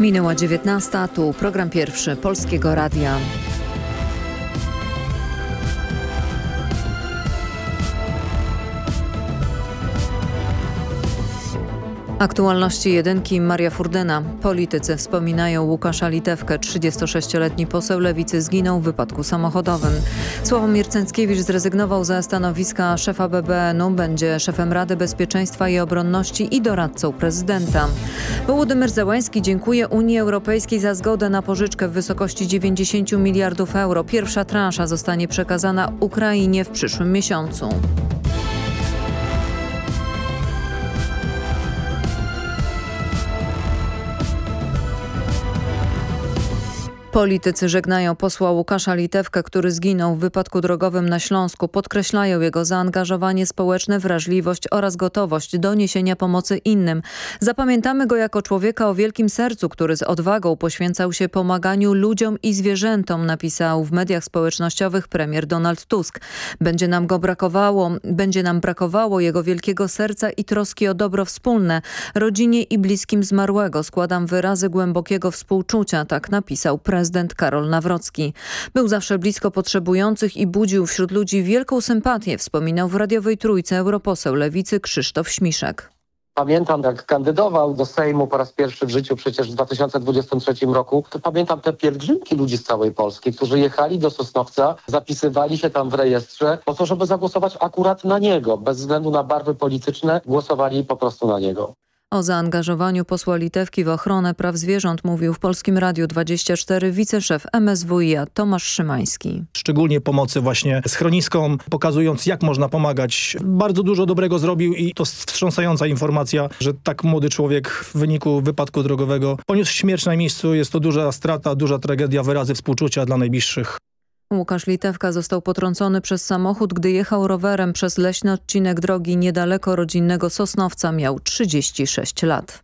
Minęła 19, tu program pierwszy Polskiego Radia. Aktualności jedynki Maria Furdyna. Politycy wspominają Łukasza Litewkę. 36-letni poseł Lewicy zginął w wypadku samochodowym. Sławomir Cęckiewicz zrezygnował ze stanowiska szefa BBN-u. Będzie szefem Rady Bezpieczeństwa i Obronności i doradcą prezydenta. Wołodymyr Zełański dziękuje Unii Europejskiej za zgodę na pożyczkę w wysokości 90 miliardów euro. Pierwsza transza zostanie przekazana Ukrainie w przyszłym miesiącu. Politycy żegnają posła Łukasza Litewkę, który zginął w wypadku drogowym na Śląsku. Podkreślają jego zaangażowanie społeczne, wrażliwość oraz gotowość do niesienia pomocy innym. Zapamiętamy go jako człowieka o wielkim sercu, który z odwagą poświęcał się pomaganiu ludziom i zwierzętom, napisał w mediach społecznościowych premier Donald Tusk. Będzie nam go brakowało, będzie nam brakowało jego wielkiego serca i troski o dobro wspólne. Rodzinie i bliskim zmarłego składam wyrazy głębokiego współczucia, tak napisał prezydent prezydent Karol Nawrocki. Był zawsze blisko potrzebujących i budził wśród ludzi wielką sympatię, wspominał w radiowej trójce europoseł Lewicy Krzysztof Śmiszek. Pamiętam, jak kandydował do Sejmu po raz pierwszy w życiu przecież w 2023 roku, to pamiętam te pielgrzymki ludzi z całej Polski, którzy jechali do Sosnowca, zapisywali się tam w rejestrze po to, żeby zagłosować akurat na niego. Bez względu na barwy polityczne głosowali po prostu na niego. O zaangażowaniu posła Litewki w ochronę praw zwierząt mówił w Polskim Radiu 24 wiceszef MSWiA Tomasz Szymański. Szczególnie pomocy właśnie schroniskom, pokazując jak można pomagać. Bardzo dużo dobrego zrobił i to wstrząsająca informacja, że tak młody człowiek w wyniku wypadku drogowego poniósł śmierć na miejscu. Jest to duża strata, duża tragedia, wyrazy współczucia dla najbliższych. Łukasz Litewka został potrącony przez samochód, gdy jechał rowerem przez leśny odcinek drogi niedaleko rodzinnego Sosnowca. Miał 36 lat.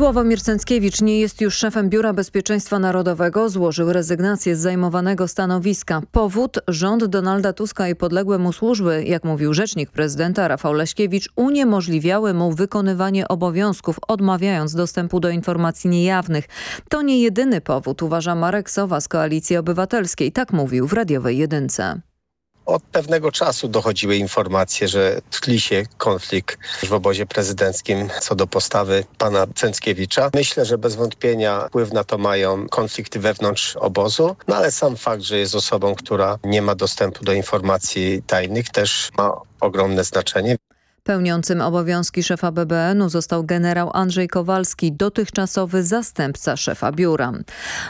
Sławomir Cęckiewicz nie jest już szefem Biura Bezpieczeństwa Narodowego. Złożył rezygnację z zajmowanego stanowiska. Powód rząd Donalda Tuska i podległe mu służby, jak mówił rzecznik prezydenta Rafał Leśkiewicz, uniemożliwiały mu wykonywanie obowiązków, odmawiając dostępu do informacji niejawnych. To nie jedyny powód, uważa Marek Sowa z Koalicji Obywatelskiej. Tak mówił w radiowej jedynce. Od pewnego czasu dochodziły informacje, że tli się konflikt w obozie prezydenckim co do postawy pana Cęckiewicza. Myślę, że bez wątpienia wpływ na to mają konflikty wewnątrz obozu, no ale sam fakt, że jest osobą, która nie ma dostępu do informacji tajnych też ma ogromne znaczenie. Pełniącym obowiązki szefa BBN-u został generał Andrzej Kowalski, dotychczasowy zastępca szefa biura.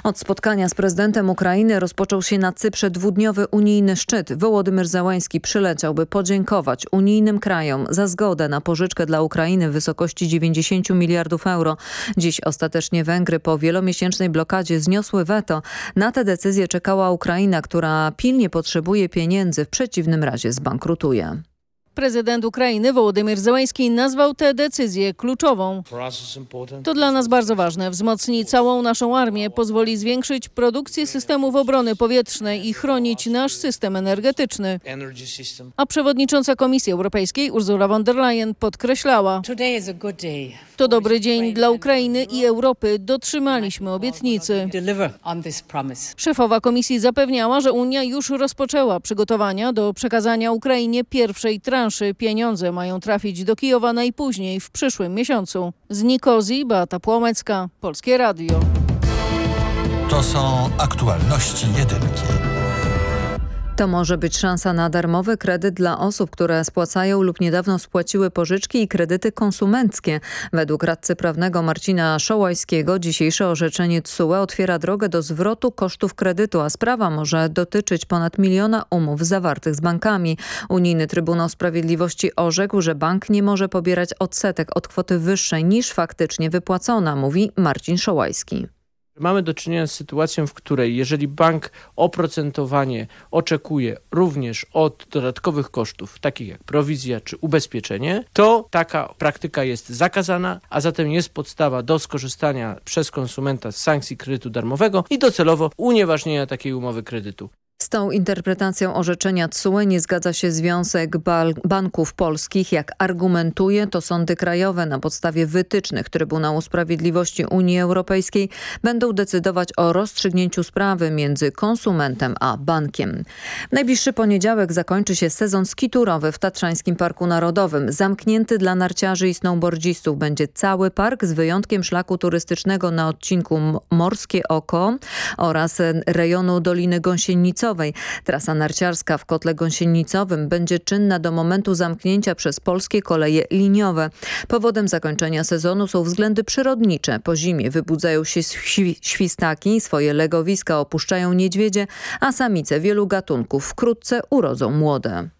Od spotkania z prezydentem Ukrainy rozpoczął się na Cyprze dwudniowy unijny szczyt. Wołodymyr Załański przyleciał, by podziękować unijnym krajom za zgodę na pożyczkę dla Ukrainy w wysokości 90 miliardów euro. Dziś ostatecznie Węgry po wielomiesięcznej blokadzie zniosły weto. Na tę decyzję czekała Ukraina, która pilnie potrzebuje pieniędzy, w przeciwnym razie zbankrutuje. Prezydent Ukrainy Wołodymyr Zełański nazwał tę decyzję kluczową. To dla nas bardzo ważne. Wzmocni całą naszą armię, pozwoli zwiększyć produkcję systemów obrony powietrznej i chronić nasz system energetyczny. A przewodnicząca Komisji Europejskiej Ursula von der Leyen podkreślała, to dobry dzień dla Ukrainy i Europy. Dotrzymaliśmy obietnicy. Szefowa komisji zapewniała, że Unia już rozpoczęła przygotowania do przekazania Ukrainie pierwszej transzy. Pieniądze mają trafić do Kijowa najpóźniej w przyszłym miesiącu. Z Nikozji Beata Płomecka, Polskie Radio. To są aktualności jedynki. To może być szansa na darmowy kredyt dla osób, które spłacają lub niedawno spłaciły pożyczki i kredyty konsumenckie. Według radcy prawnego Marcina Szołajskiego dzisiejsze orzeczenie TSUE otwiera drogę do zwrotu kosztów kredytu, a sprawa może dotyczyć ponad miliona umów zawartych z bankami. Unijny Trybunał Sprawiedliwości orzekł, że bank nie może pobierać odsetek od kwoty wyższej niż faktycznie wypłacona, mówi Marcin Szołajski. Mamy do czynienia z sytuacją, w której jeżeli bank oprocentowanie oczekuje również od dodatkowych kosztów, takich jak prowizja czy ubezpieczenie, to taka praktyka jest zakazana, a zatem jest podstawa do skorzystania przez konsumenta z sankcji kredytu darmowego i docelowo unieważnienia takiej umowy kredytu. Tą interpretacją orzeczenia TSUE nie zgadza się Związek Banków Polskich. Jak argumentuje, to sądy krajowe na podstawie wytycznych Trybunału Sprawiedliwości Unii Europejskiej będą decydować o rozstrzygnięciu sprawy między konsumentem a bankiem. Najbliższy poniedziałek zakończy się sezon skiturowy w Tatrzańskim Parku Narodowym. Zamknięty dla narciarzy i snowboardzistów będzie cały park z wyjątkiem szlaku turystycznego na odcinku Morskie Oko oraz rejonu Doliny Gąsienicowej. Trasa narciarska w kotle gąsienicowym będzie czynna do momentu zamknięcia przez polskie koleje liniowe. Powodem zakończenia sezonu są względy przyrodnicze. Po zimie wybudzają się świstaki, swoje legowiska opuszczają niedźwiedzie, a samice wielu gatunków wkrótce urodzą młode.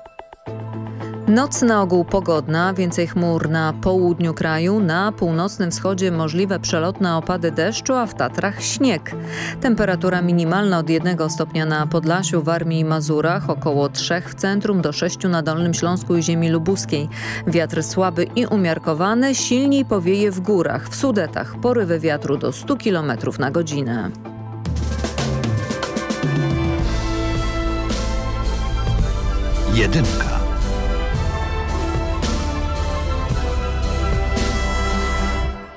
Noc na ogół pogodna, więcej chmur na południu kraju, na północnym wschodzie możliwe przelotne opady deszczu, a w Tatrach śnieg. Temperatura minimalna od 1 stopnia na Podlasiu, Warmii i Mazurach, około 3 w centrum do 6 na Dolnym Śląsku i ziemi lubuskiej. Wiatr słaby i umiarkowany, silniej powieje w górach, w Sudetach porywy wiatru do 100 km na godzinę. Jedynka.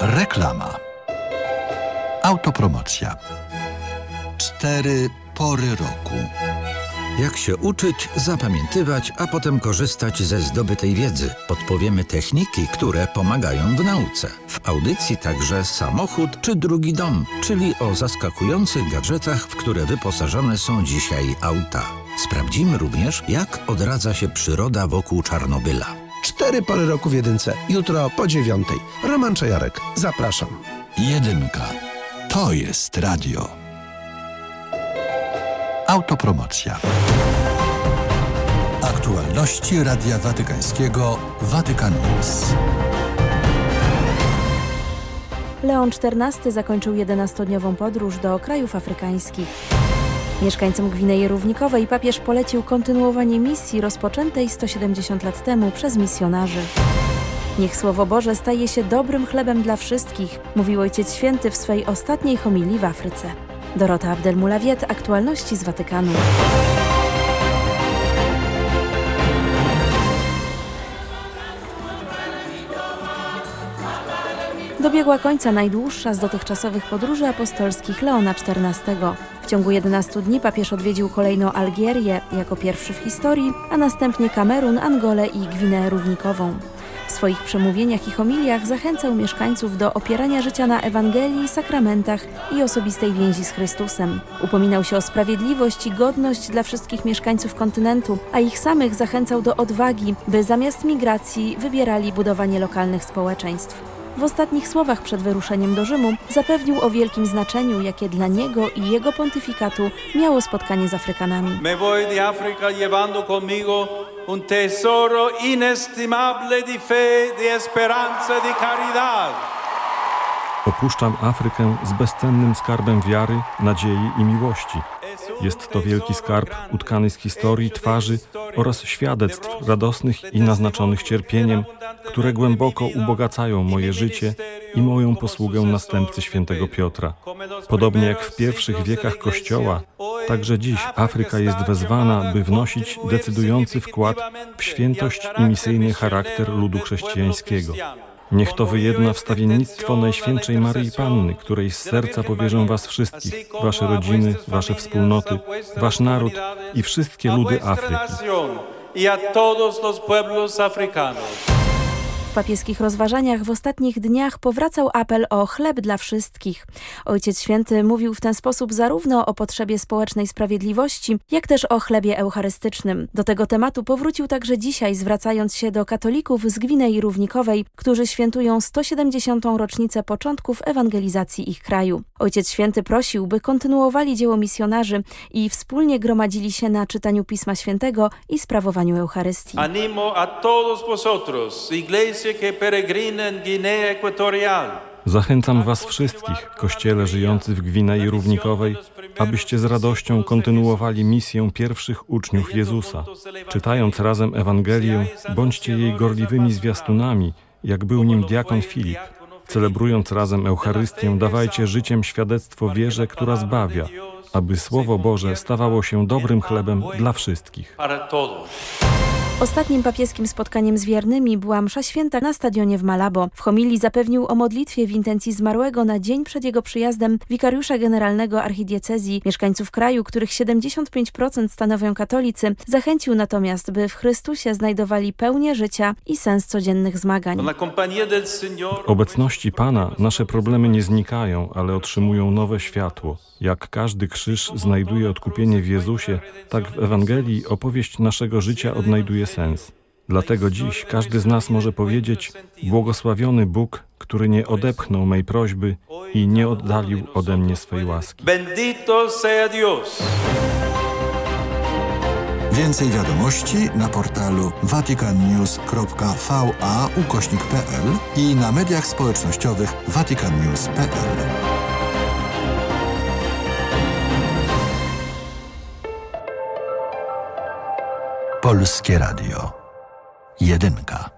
Reklama. Autopromocja. Cztery pory roku. Jak się uczyć, zapamiętywać, a potem korzystać ze zdobytej wiedzy. Podpowiemy techniki, które pomagają w nauce. W audycji także samochód czy drugi dom, czyli o zaskakujących gadżetach, w które wyposażone są dzisiaj auta. Sprawdzimy również, jak odradza się przyroda wokół Czarnobyla. Cztery pory roku w jedynce. Jutro po dziewiątej. Roman Czajarek. Zapraszam. Jedynka. To jest radio. Autopromocja. Aktualności Radia Watykańskiego Watykan News. Leon XIV zakończył 11-dniową podróż do krajów afrykańskich. Mieszkańcom Gwinei Równikowej papież polecił kontynuowanie misji rozpoczętej 170 lat temu przez misjonarzy. Niech Słowo Boże staje się dobrym chlebem dla wszystkich, mówił Ojciec Święty w swej ostatniej homilii w Afryce. Dorota Abdelmulawiet, aktualności z Watykanu. Dobiegła końca najdłuższa z dotychczasowych podróży apostolskich Leona XIV. W ciągu 11 dni papież odwiedził kolejno Algierię jako pierwszy w historii, a następnie Kamerun, Angolę i Gwineę Równikową. W swoich przemówieniach i homiliach zachęcał mieszkańców do opierania życia na Ewangelii, sakramentach i osobistej więzi z Chrystusem. Upominał się o sprawiedliwość i godność dla wszystkich mieszkańców kontynentu, a ich samych zachęcał do odwagi, by zamiast migracji wybierali budowanie lokalnych społeczeństw. W ostatnich słowach przed wyruszeniem do Rzymu zapewnił o wielkim znaczeniu, jakie dla niego i jego pontyfikatu miało spotkanie z Afrykanami. Me voy de África llevando conmigo un tesoro inestimable de fe, de esperanza, de caridad. Opuszczam Afrykę z bezcennym skarbem wiary, nadziei i miłości. Jest to wielki skarb utkany z historii, twarzy oraz świadectw radosnych i naznaczonych cierpieniem, które głęboko ubogacają moje życie i moją posługę następcy świętego Piotra. Podobnie jak w pierwszych wiekach Kościoła, także dziś Afryka jest wezwana, by wnosić decydujący wkład w świętość i misyjny charakter ludu chrześcijańskiego. Niech to wyjedna wstawiennictwo Najświętszej Maryi Panny, której z serca powierzę was wszystkich, wasze rodziny, wasze wspólnoty, wasz naród i wszystkie ludy Afryki. W papieskich rozważaniach w ostatnich dniach powracał apel o chleb dla wszystkich. Ojciec Święty mówił w ten sposób zarówno o potrzebie społecznej sprawiedliwości, jak też o chlebie eucharystycznym. Do tego tematu powrócił także dzisiaj, zwracając się do katolików z Gwinei Równikowej, którzy świętują 170. rocznicę początków ewangelizacji ich kraju. Ojciec Święty prosił, by kontynuowali dzieło misjonarzy i wspólnie gromadzili się na czytaniu Pisma Świętego i sprawowaniu Eucharystii. Animo a todos vosotros, iglesia Zachęcam Was wszystkich, kościele żyjący w Gwinei Równikowej, abyście z radością kontynuowali misję pierwszych uczniów Jezusa. Czytając razem Ewangelię, bądźcie jej gorliwymi zwiastunami, jak był nim diakon Filip. Celebrując razem Eucharystię, dawajcie życiem świadectwo wierze, która zbawia, aby Słowo Boże stawało się dobrym chlebem dla wszystkich. Ostatnim papieskim spotkaniem z wiernymi była msza święta na stadionie w Malabo. W homilii zapewnił o modlitwie w intencji zmarłego na dzień przed jego przyjazdem wikariusza generalnego archidiecezji. Mieszkańców kraju, których 75% stanowią katolicy, zachęcił natomiast, by w Chrystusie znajdowali pełnię życia i sens codziennych zmagań. W obecności Pana nasze problemy nie znikają, ale otrzymują nowe światło. Jak każdy krzyż znajduje odkupienie w Jezusie, tak w Ewangelii opowieść naszego życia odnajduje sens. Dlatego dziś każdy z nas może powiedzieć: Błogosławiony Bóg, który nie odepchnął mej prośby i nie oddalił ode mnie swej łaski. Bendito sea Dios. Więcej wiadomości na portalu vaticannews.va ukośnik.pl i na mediach społecznościowych vaticannews.pl. Polskie Radio. Jedynka.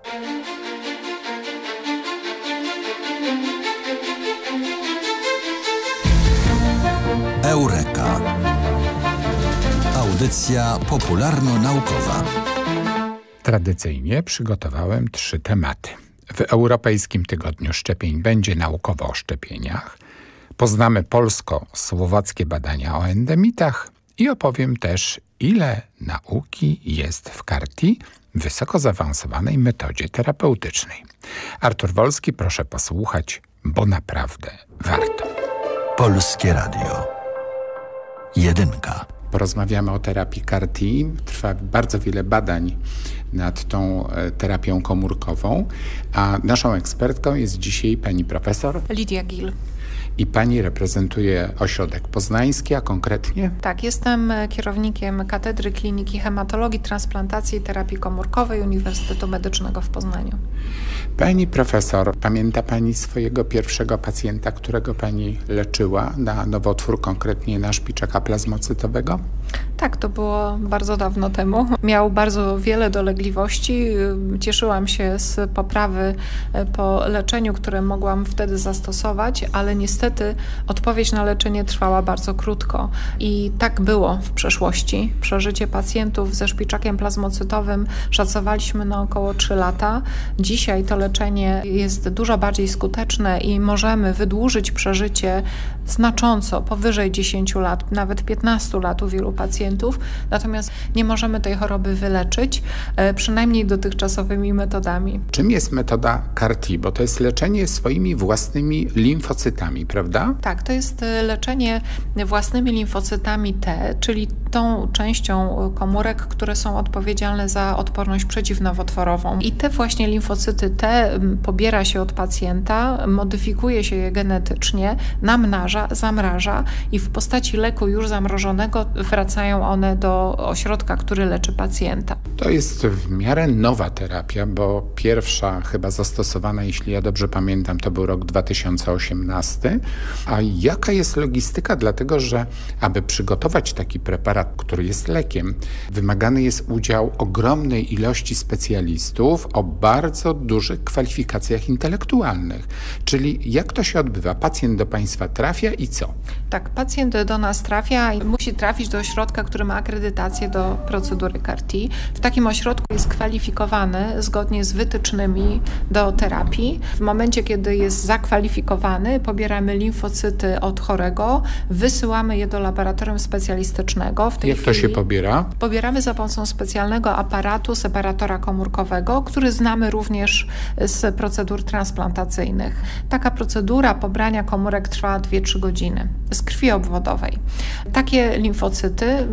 Eureka. Audycja popularno-naukowa. Tradycyjnie przygotowałem trzy tematy. W Europejskim Tygodniu Szczepień będzie naukowo o szczepieniach. Poznamy polsko-słowackie badania o endemitach i opowiem też, ile nauki jest w karti, wysoko zaawansowanej metodzie terapeutycznej. Artur Wolski, proszę posłuchać, bo naprawdę warto. Polskie Radio. Jedynka. Porozmawiamy o terapii CAR-T. Trwa bardzo wiele badań nad tą e, terapią komórkową, a naszą ekspertką jest dzisiaj pani profesor Lidia Gil. I pani reprezentuje ośrodek poznański, a konkretnie Tak, jestem kierownikiem Katedry Kliniki Hematologii, Transplantacji i Terapii Komórkowej Uniwersytetu Medycznego w Poznaniu. Pani profesor, pamięta pani swojego pierwszego pacjenta, którego pani leczyła na nowotwór, konkretnie na szpiczaka plazmocytowego? Tak, to było bardzo dawno temu. Miał bardzo wiele dolegliwości. Cieszyłam się z poprawy e, po leczeniu, które mogłam wtedy zastosować, ale niestety odpowiedź na leczenie trwała bardzo krótko. I tak było w przeszłości. Przeżycie pacjentów ze szpiczakiem plazmocytowym szacowaliśmy na około 3 lata. Dzisiaj to leczenie jest dużo bardziej skuteczne i możemy wydłużyć przeżycie znacząco, powyżej 10 lat, nawet 15 lat u wielu pacjentów pacjentów, natomiast nie możemy tej choroby wyleczyć, e, przynajmniej dotychczasowymi metodami. Czym jest metoda CAR-T? Bo to jest leczenie swoimi własnymi limfocytami, prawda? Tak, to jest e, leczenie własnymi limfocytami T, czyli tą częścią komórek, które są odpowiedzialne za odporność przeciwnowotworową. I te właśnie limfocyty T pobiera się od pacjenta, modyfikuje się je genetycznie, namnaża, zamraża i w postaci leku już zamrożonego wracają one do ośrodka, który leczy pacjenta. To jest w miarę nowa terapia, bo pierwsza chyba zastosowana, jeśli ja dobrze pamiętam, to był rok 2018. A jaka jest logistyka? Dlatego, że aby przygotować taki preparat, który jest lekiem, wymagany jest udział ogromnej ilości specjalistów o bardzo dużych kwalifikacjach intelektualnych. Czyli jak to się odbywa? Pacjent do Państwa trafia i co? Tak, pacjent do nas trafia i musi trafić do ośrodka, który ma akredytację do procedury CAR-T. W takim ośrodku jest kwalifikowany zgodnie z wytycznymi do terapii. W momencie, kiedy jest zakwalifikowany, pobieramy limfocyty od chorego, wysyłamy je do laboratorium specjalistycznego. W tej Jak to się pobiera? Pobieramy za pomocą specjalnego aparatu separatora komórkowego, który znamy również z procedur transplantacyjnych. Taka procedura pobrania komórek trwa 2-3 godziny z krwi obwodowej. Takie limfocyty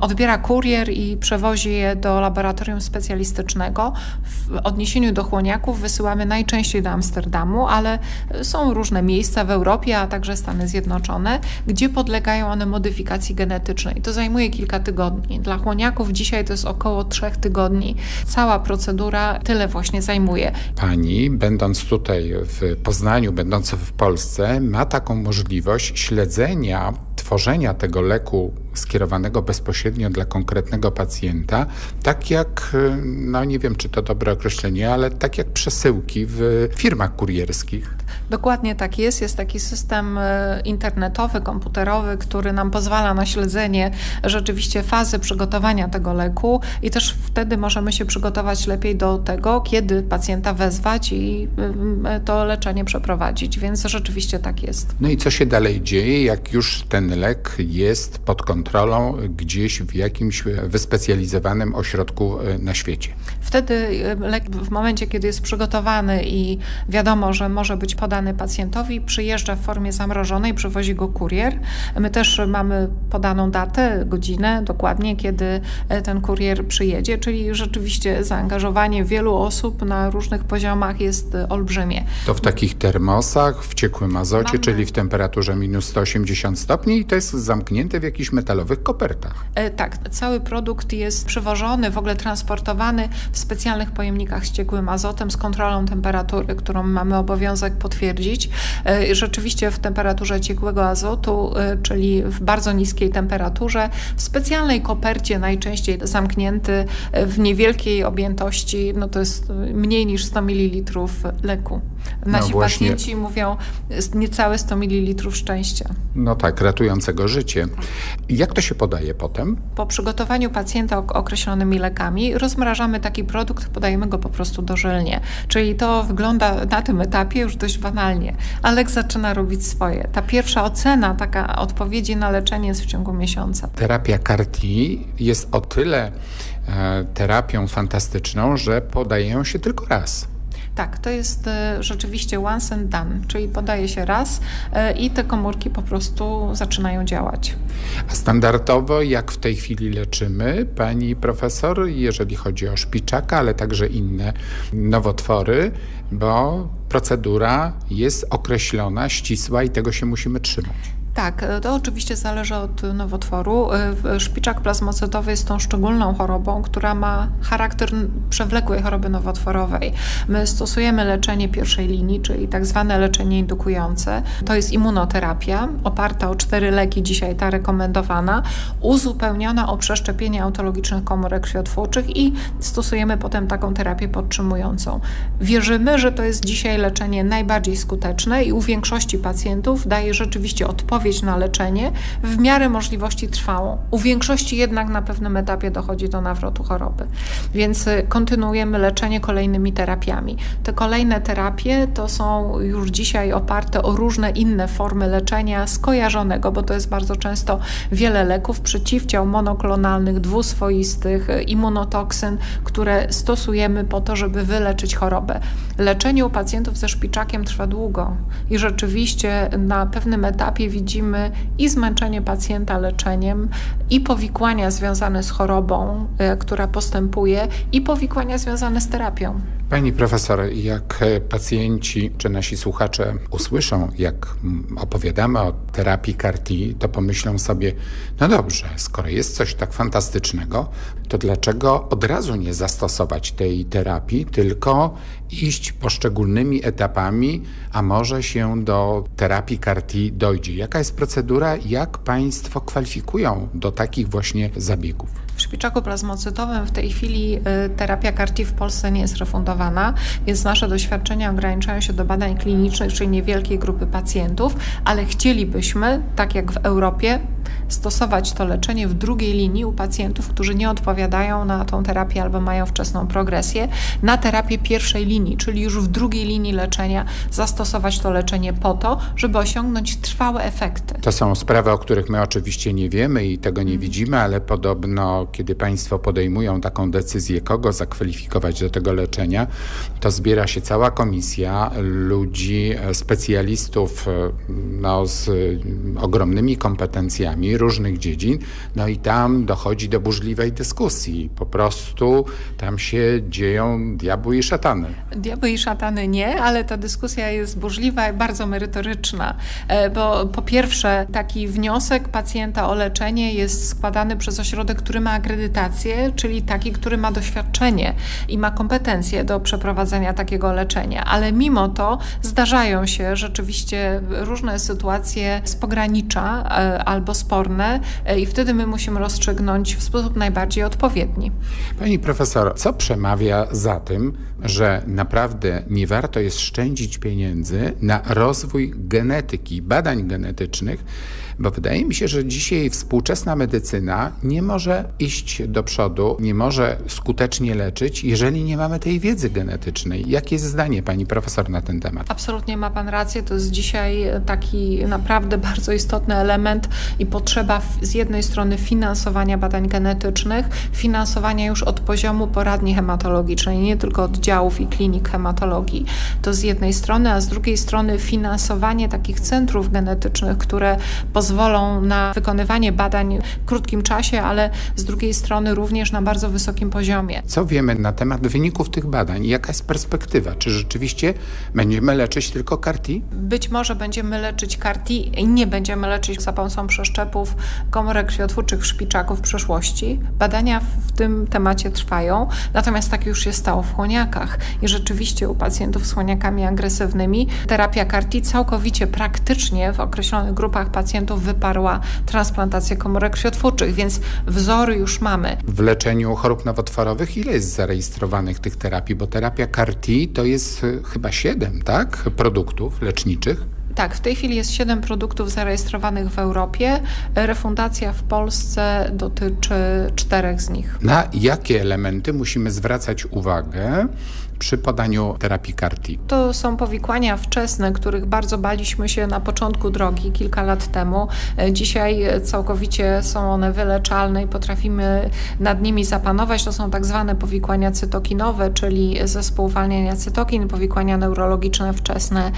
odbiera kurier i przewozi je do laboratorium specjalistycznego. W odniesieniu do chłoniaków wysyłamy najczęściej do Amsterdamu, ale są różne miejsca w Europie, a także Stany Zjednoczone, gdzie podlegają one modyfikacji genetycznej. To zajmuje kilka tygodni. Dla chłoniaków dzisiaj to jest około trzech tygodni. Cała procedura tyle właśnie zajmuje. Pani, będąc tutaj w Poznaniu, będąc w Polsce, ma taką możliwość śledzenia tworzenia tego leku skierowanego bezpośrednio dla konkretnego pacjenta, tak jak, no nie wiem czy to dobre określenie, ale tak jak przesyłki w firmach kurierskich. Dokładnie tak jest. Jest taki system e, internetowy, komputerowy, który nam pozwala na śledzenie rzeczywiście fazy przygotowania tego leku i też wtedy możemy się przygotować lepiej do tego, kiedy pacjenta wezwać i e, to leczenie przeprowadzić. Więc rzeczywiście tak jest. No i co się dalej dzieje, jak już ten lek jest pod kontrolą gdzieś w jakimś wyspecjalizowanym ośrodku e, na świecie? Wtedy lek w momencie, kiedy jest przygotowany i wiadomo, że może być podany pacjentowi, przyjeżdża w formie zamrożonej, przywozi go kurier. My też mamy podaną datę, godzinę dokładnie, kiedy e, ten kurier przyjedzie, czyli rzeczywiście zaangażowanie wielu osób na różnych poziomach jest e, olbrzymie. To w takich termosach, w ciekłym azocie, mamy... czyli w temperaturze minus 180 stopni i to jest zamknięte w jakichś metalowych kopertach. E, tak, cały produkt jest przywożony, w ogóle transportowany w specjalnych pojemnikach z ciekłym azotem z kontrolą temperatury, którą mamy obowiązek potwierdzić. E, rzeczywiście w temperaturze ciekłego azotu, e, czyli w bardzo niskiej temperaturze, w specjalnej kopercie najczęściej zamknięty e, w niewielkiej objętości, no to jest mniej niż 100 ml leku. Nasi no pacjenci mówią niecałe 100 ml szczęścia. No tak, ratującego życie. Jak to się podaje potem? Po przygotowaniu pacjenta określonymi lekami rozmrażamy taki produkt, podajemy go po prostu dożylnie. Czyli to wygląda na tym etapie już dość banalnie. A lek zaczyna robić swoje. Ta pierwsza ocena, taka odpowiedzi na leczenie jest w ciągu miesiąca. Terapia CAR-T jest o tyle e, terapią fantastyczną, że podaje ją się tylko raz. Tak, to jest e, rzeczywiście once and done, czyli podaje się raz e, i te komórki po prostu zaczynają działać. A standardowo, jak w tej chwili leczymy, pani profesor, jeżeli chodzi o szpiczaka, ale także inne nowotwory, bo procedura jest określona, ścisła i tego się musimy trzymać. Tak, to oczywiście zależy od nowotworu. Szpiczak plazmocytowy jest tą szczególną chorobą, która ma charakter przewlekłej choroby nowotworowej. My stosujemy leczenie pierwszej linii, czyli tak zwane leczenie indukujące. To jest immunoterapia, oparta o cztery leki, dzisiaj ta rekomendowana, uzupełniona o przeszczepienie autologicznych komórek krwiotwórczych i stosujemy potem taką terapię podtrzymującą. Wierzymy, że to jest dzisiaj leczenie najbardziej skuteczne i u większości pacjentów daje rzeczywiście odpowiedź na leczenie, w miarę możliwości trwałą. U większości jednak na pewnym etapie dochodzi do nawrotu choroby. Więc y, kontynuujemy leczenie kolejnymi terapiami. Te kolejne terapie to są już dzisiaj oparte o różne inne formy leczenia skojarzonego, bo to jest bardzo często wiele leków, przeciwciał monoklonalnych, dwuswoistych, y, immunotoksyn, które stosujemy po to, żeby wyleczyć chorobę. Leczenie u pacjentów ze szpiczakiem trwa długo i rzeczywiście na pewnym etapie widzimy i zmęczenie pacjenta leczeniem, i powikłania związane z chorobą, y, która postępuje, i powikłania związane z terapią. Pani profesor, jak pacjenci czy nasi słuchacze usłyszą, jak opowiadamy o terapii CAR-T, to pomyślą sobie, no dobrze, skoro jest coś tak fantastycznego, to dlaczego od razu nie zastosować tej terapii, tylko iść poszczególnymi etapami, a może się do terapii CAR-T dojdzie? Jaka jest procedura? Jak Państwo kwalifikują do takich właśnie zabiegów? W szpiczaku plazmocytowym w tej chwili y, terapia CAR-T w Polsce nie jest refundowana, więc nasze doświadczenia ograniczają się do badań klinicznych, czyli niewielkiej grupy pacjentów, ale chcielibyśmy, tak jak w Europie, stosować to leczenie w drugiej linii u pacjentów, którzy nie odpowiadają na tą terapię albo mają wczesną progresję, na terapię pierwszej linii, czyli już w drugiej linii leczenia zastosować to leczenie po to, żeby osiągnąć trwałe efekty. To są sprawy, o których my oczywiście nie wiemy i tego nie widzimy, ale podobno, kiedy Państwo podejmują taką decyzję, kogo zakwalifikować do tego leczenia, to zbiera się cała komisja ludzi, specjalistów no, z ogromnymi kompetencjami, różnych dziedzin, no i tam dochodzi do burzliwej dyskusji. Po prostu tam się dzieją diabły i szatany. Diabły i szatany nie, ale ta dyskusja jest burzliwa i bardzo merytoryczna, e, bo po pierwsze taki wniosek pacjenta o leczenie jest składany przez ośrodek, który ma akredytację, czyli taki, który ma doświadczenie i ma kompetencje do przeprowadzenia takiego leczenia, ale mimo to zdarzają się rzeczywiście różne sytuacje z pogranicza e, albo sporne, E, i wtedy my musimy rozstrzygnąć w sposób najbardziej odpowiedni. Pani profesor, co przemawia za tym, że naprawdę nie warto jest szczędzić pieniędzy na rozwój genetyki, badań genetycznych, bo wydaje mi się, że dzisiaj współczesna medycyna nie może iść do przodu, nie może skutecznie leczyć, jeżeli nie mamy tej wiedzy genetycznej. Jakie jest zdanie pani profesor na ten temat? Absolutnie ma pan rację. To jest dzisiaj taki naprawdę bardzo istotny element i potrzeba z jednej strony finansowania badań genetycznych, finansowania już od poziomu poradni hematologicznej, nie tylko oddziałów i klinik hematologii. To z jednej strony, a z drugiej strony finansowanie takich centrów genetycznych, które pozwolą na wykonywanie badań w krótkim czasie, ale z drugiej strony również na bardzo wysokim poziomie. Co wiemy na temat wyników tych badań? Jaka jest perspektywa? Czy rzeczywiście będziemy leczyć tylko CAR-T? Być może będziemy leczyć CAR-T i nie będziemy leczyć za pomocą przeszczepów komórek krwiotwórczych szpiczaków w przyszłości. Badania w tym temacie trwają, natomiast tak już się stało w chłoniakach i rzeczywiście u pacjentów z chłoniakami agresywnymi terapia CAR-T całkowicie praktycznie w określonych grupach pacjentów wyparła transplantację komórek krwiotwórczych, więc wzory już mamy. W leczeniu chorób nowotworowych ile jest zarejestrowanych tych terapii? Bo terapia CAR-T to jest e, chyba siedem, tak? Produktów leczniczych. Tak, w tej chwili jest 7 produktów zarejestrowanych w Europie. Refundacja w Polsce dotyczy czterech z nich. Na jakie elementy musimy zwracać uwagę przy podaniu terapii CAR-T? To są powikłania wczesne, których bardzo baliśmy się na początku drogi kilka lat temu. Dzisiaj całkowicie są one wyleczalne i potrafimy nad nimi zapanować. To są tak zwane powikłania cytokinowe, czyli zespół uwalniania cytokin, powikłania neurologiczne wczesne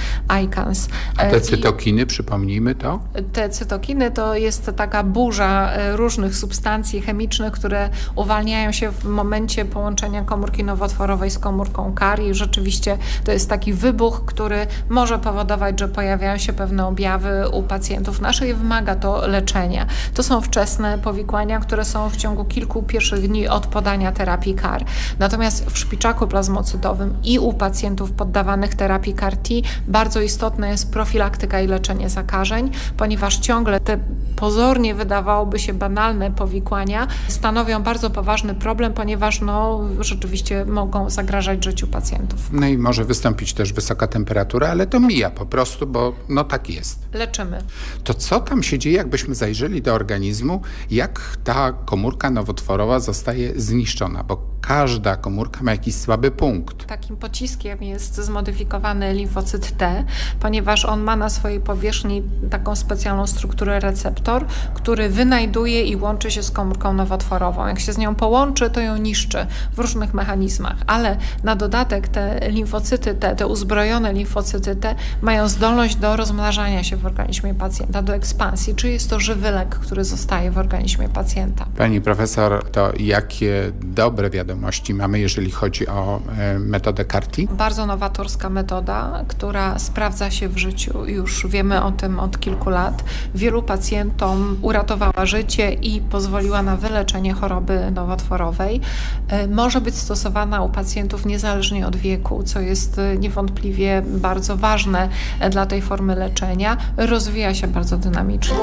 ICANS. A te cytokiny, I przypomnijmy to? Te cytokiny to jest taka burza e, różnych substancji chemicznych, które uwalniają się w momencie połączenia komórki nowotworowej z komórką kari. Rzeczywiście to jest taki wybuch, który może powodować, że pojawiają się pewne objawy u pacjentów naszych i wymaga to leczenia. To są wczesne powikłania, które są w ciągu kilku pierwszych dni od podania terapii KAR. Natomiast w szpiczaku plazmocytowym i u pacjentów poddawanych terapii CAR-T bardzo istotne jest profilaktyka i leczenie zakażeń, ponieważ ciągle te pozornie wydawałoby się banalne powikłania stanowią bardzo poważny problem, ponieważ no, rzeczywiście mogą zagrażać życiu życiu pacjentów. No i może wystąpić też wysoka temperatura, ale to mija po prostu, bo no tak jest. Leczymy. To co tam się dzieje, jakbyśmy zajrzeli do organizmu, jak ta komórka nowotworowa zostaje zniszczona, bo każda komórka ma jakiś słaby punkt. Takim pociskiem jest zmodyfikowany limfocyt T, ponieważ on ma na swojej powierzchni taką specjalną strukturę receptor, który wynajduje i łączy się z komórką nowotworową. Jak się z nią połączy, to ją niszczy w różnych mechanizmach, ale na dodatek te limfocyty T, te uzbrojone limfocyty T mają zdolność do rozmnażania się w organizmie pacjenta, do ekspansji, czyli jest to żywy lek, który zostaje w organizmie pacjenta. Pani profesor, to jakie dobre wiadomości mamy, jeżeli chodzi o e, metodę CAR-T? Bardzo nowatorska metoda, która sprawdza się w życiu. Już wiemy o tym od kilku lat. Wielu pacjentom uratowała życie i pozwoliła na wyleczenie choroby nowotworowej. E, Może być stosowana u pacjentów niezależnie od wieku, co jest e, niewątpliwie bardzo ważne dla tej formy leczenia. Rozwija się bardzo dynamicznie.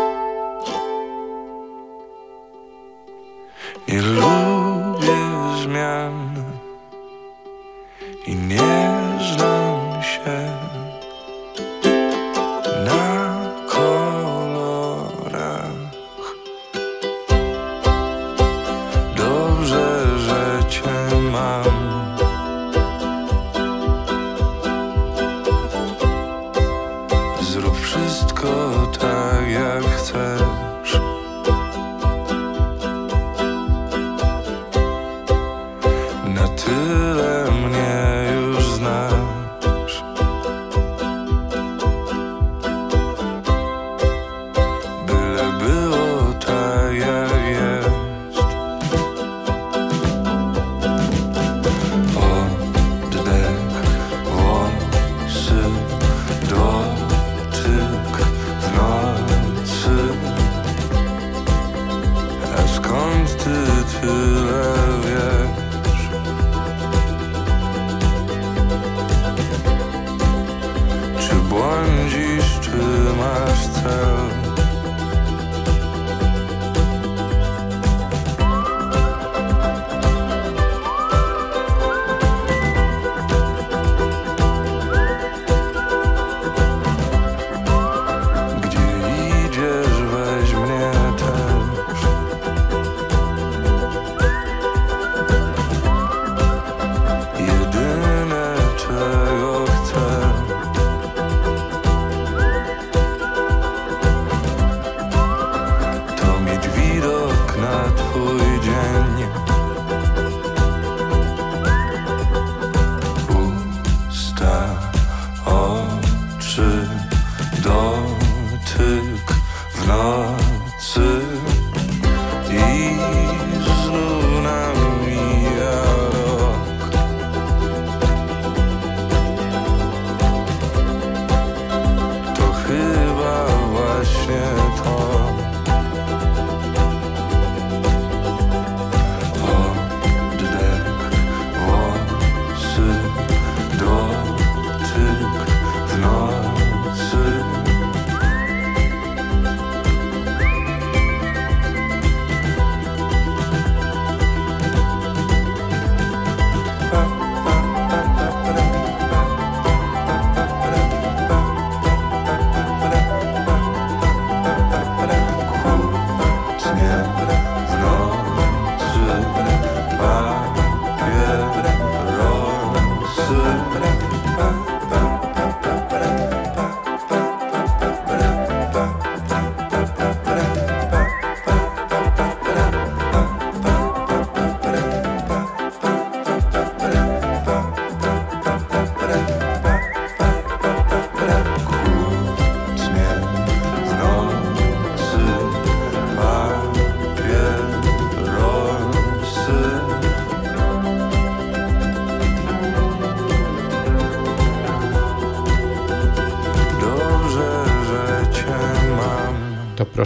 Zmian i nie znam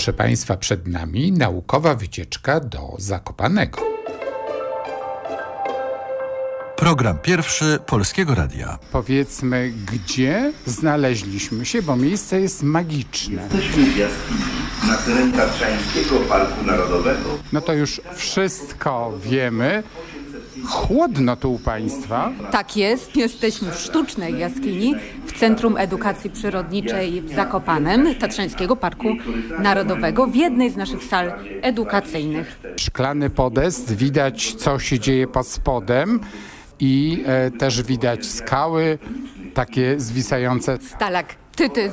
proszę Państwa, przed nami naukowa wycieczka do Zakopanego. Program pierwszy Polskiego Radia. Powiedzmy, gdzie znaleźliśmy się, bo miejsce jest magiczne. Jesteśmy w jaskini na terenie Tatrzańskiego Parku Narodowego. No to już wszystko wiemy. Chłodno tu u Państwa. Tak jest, jesteśmy w sztucznej jaskini Centrum Edukacji Przyrodniczej w Zakopanem Tatrzańskiego Parku Narodowego w jednej z naszych sal edukacyjnych. Szklany podest, widać co się dzieje pod spodem i e, też widać skały takie zwisające. Stalaktyty.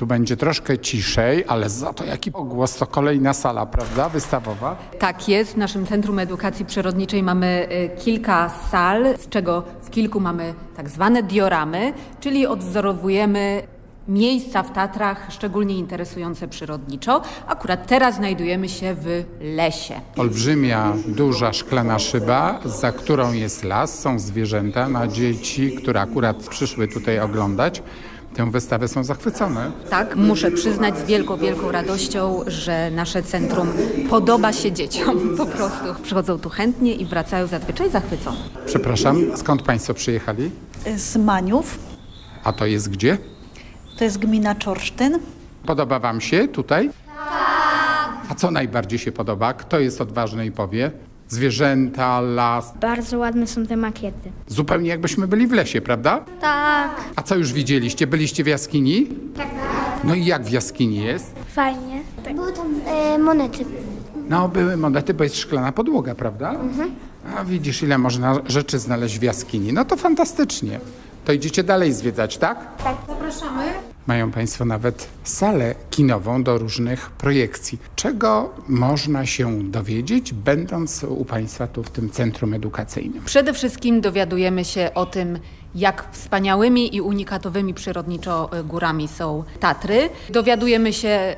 Tu będzie troszkę ciszej, ale za to jaki ogłos, to kolejna sala, prawda, wystawowa? Tak jest, w naszym Centrum Edukacji Przyrodniczej mamy y, kilka sal, z czego w kilku mamy tak zwane dioramy, czyli odwzorowujemy miejsca w Tatrach szczególnie interesujące przyrodniczo. Akurat teraz znajdujemy się w lesie. Olbrzymia, duża szklana szyba, za którą jest las, są zwierzęta. Na dzieci, które akurat przyszły tutaj oglądać, tę wystawę są zachwycone. Tak, muszę przyznać z wielką, wielką radością, że nasze centrum podoba się dzieciom. Po prostu przychodzą tu chętnie i wracają zazwyczaj zachwycone. Przepraszam, skąd Państwo przyjechali? Z Maniów. A to jest gdzie? To jest gmina Czorsztyn. Podoba Wam się tutaj? A co najbardziej się podoba? Kto jest odważny i powie? Zwierzęta, las. Bardzo ładne są te makiety. Zupełnie jakbyśmy byli w lesie, prawda? Tak. A co już widzieliście? Byliście w jaskini? Tak. No i jak w jaskini jest? Fajnie. Były tam e, monety. No, były monety, bo jest szklana podłoga, prawda? Mhm. A widzisz, ile można rzeczy znaleźć w jaskini. No to fantastycznie. To idziecie dalej zwiedzać, tak? Tak. Zapraszamy. Mają Państwo nawet salę kinową do różnych projekcji. Czego można się dowiedzieć, będąc u Państwa tu w tym centrum edukacyjnym? Przede wszystkim dowiadujemy się o tym, jak wspaniałymi i unikatowymi przyrodniczo górami są Tatry. Dowiadujemy się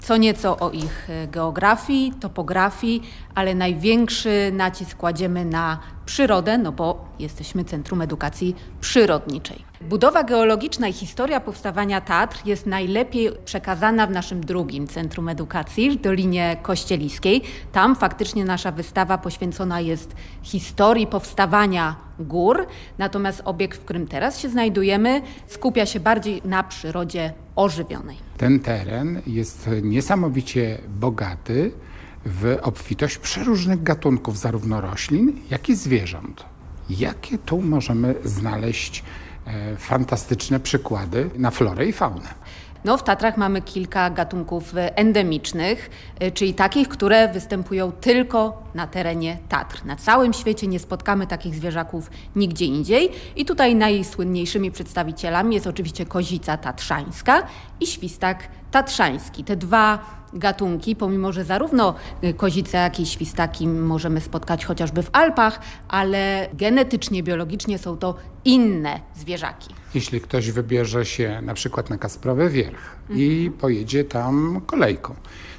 co nieco o ich e, geografii, topografii, ale największy nacisk kładziemy na przyrodę, no bo jesteśmy Centrum Edukacji Przyrodniczej. Budowa geologiczna i historia powstawania Tatr jest najlepiej przekazana w naszym drugim Centrum Edukacji, w Dolinie Kościeliskiej. Tam faktycznie nasza wystawa poświęcona jest historii powstawania gór, natomiast obiekt, w którym teraz się znajdujemy, skupia się bardziej na przyrodzie ożywionej. Ten teren jest niesamowicie bogaty w obfitość przeróżnych gatunków, zarówno roślin, jak i zwierząt. Jakie tu możemy znaleźć fantastyczne przykłady na florę i faunę? No, w Tatrach mamy kilka gatunków endemicznych, y, czyli takich, które występują tylko na terenie Tatr. Na całym świecie nie spotkamy takich zwierzaków nigdzie indziej. I tutaj najsłynniejszymi przedstawicielami jest oczywiście kozica tatrzańska i świstak tatrzański. Te dwa gatunki, pomimo że zarówno kozice, jak i świstaki możemy spotkać chociażby w Alpach, ale genetycznie, biologicznie są to inne zwierzaki. Jeśli ktoś wybierze się na przykład na Kasprowy Wierch i pojedzie tam kolejką,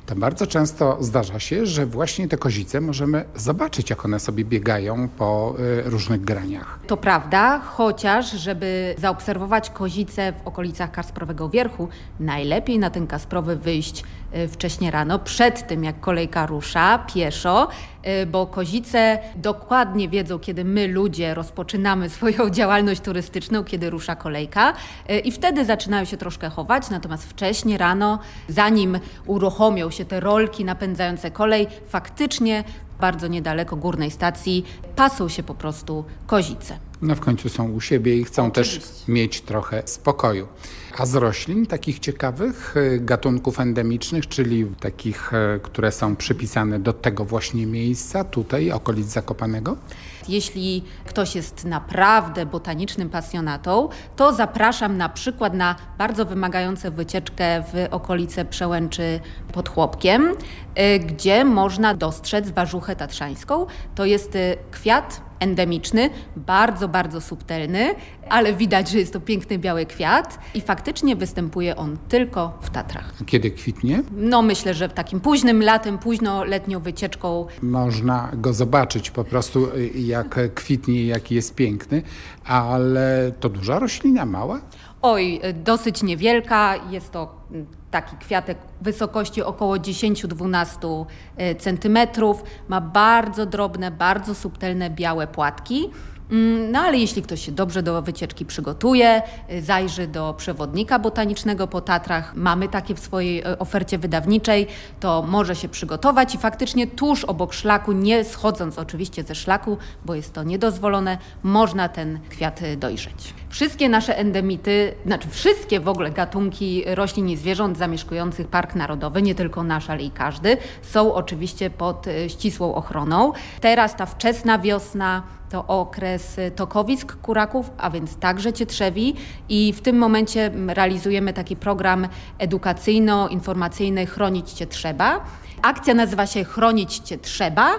to bardzo często zdarza się, że właśnie te kozice możemy zobaczyć, jak one sobie biegają po y, różnych graniach. To prawda, chociaż żeby zaobserwować kozice w okolicach Kasprowego Wierchu, najlepiej na ten Kasprowy wyjść y, wcześnie rano, przed tym jak kolejka rusza, pieszo, y, bo kozice dokładnie wiedzą, kiedy my ludzie rozpoczynamy swoją działalność turystyczną, kiedy rusza kolejka y, i wtedy zaczynają się troszkę chować, natomiast wcześnie rano, zanim uruchomią się te rolki napędzające kolej, faktycznie bardzo niedaleko górnej stacji pasą się po prostu kozice. No w końcu są u siebie i chcą Oczywiście. też mieć trochę spokoju. A z roślin takich ciekawych y, gatunków endemicznych, czyli takich, y, które są przypisane do tego właśnie miejsca, tutaj, okolic Zakopanego? Jeśli ktoś jest naprawdę botanicznym pasjonatą, to zapraszam na przykład na bardzo wymagającą wycieczkę w okolice Przełęczy pod Chłopkiem, y, gdzie można dostrzec warzuchę tatrzańską. To jest kwiat endemiczny, bardzo, bardzo subtelny, ale widać, że jest to piękny biały kwiat i faktycznie występuje on tylko w Tatrach. Kiedy kwitnie? No myślę, że takim późnym latem, późno letnią wycieczką Można go zobaczyć po prostu, y, jak kwitnie, jaki jest piękny, ale to duża roślina, mała? Oj, y, dosyć niewielka. Jest to mm, taki kwiatek wysokości około 10-12 y, centymetrów. Ma bardzo drobne, bardzo subtelne białe płatki. Mm, no ale jeśli ktoś się dobrze do wycieczki przygotuje, y, zajrzy do przewodnika botanicznego po Tatrach, mamy takie w swojej y, ofercie wydawniczej, to może się przygotować i faktycznie tuż obok szlaku, nie schodząc oczywiście ze szlaku, bo jest to niedozwolone, można ten kwiat y, dojrzeć. Wszystkie nasze endemity, znaczy wszystkie w ogóle gatunki roślin i zwierząt zamieszkujących Park Narodowy, nie tylko nasz, ale i każdy, są oczywiście pod ścisłą ochroną. Teraz ta wczesna wiosna, to okres tokowisk kuraków, a więc także cietrzewi i w tym momencie realizujemy taki program edukacyjno-informacyjny Chronić Cię Trzeba. Akcja nazywa się Chronić Cię Trzeba,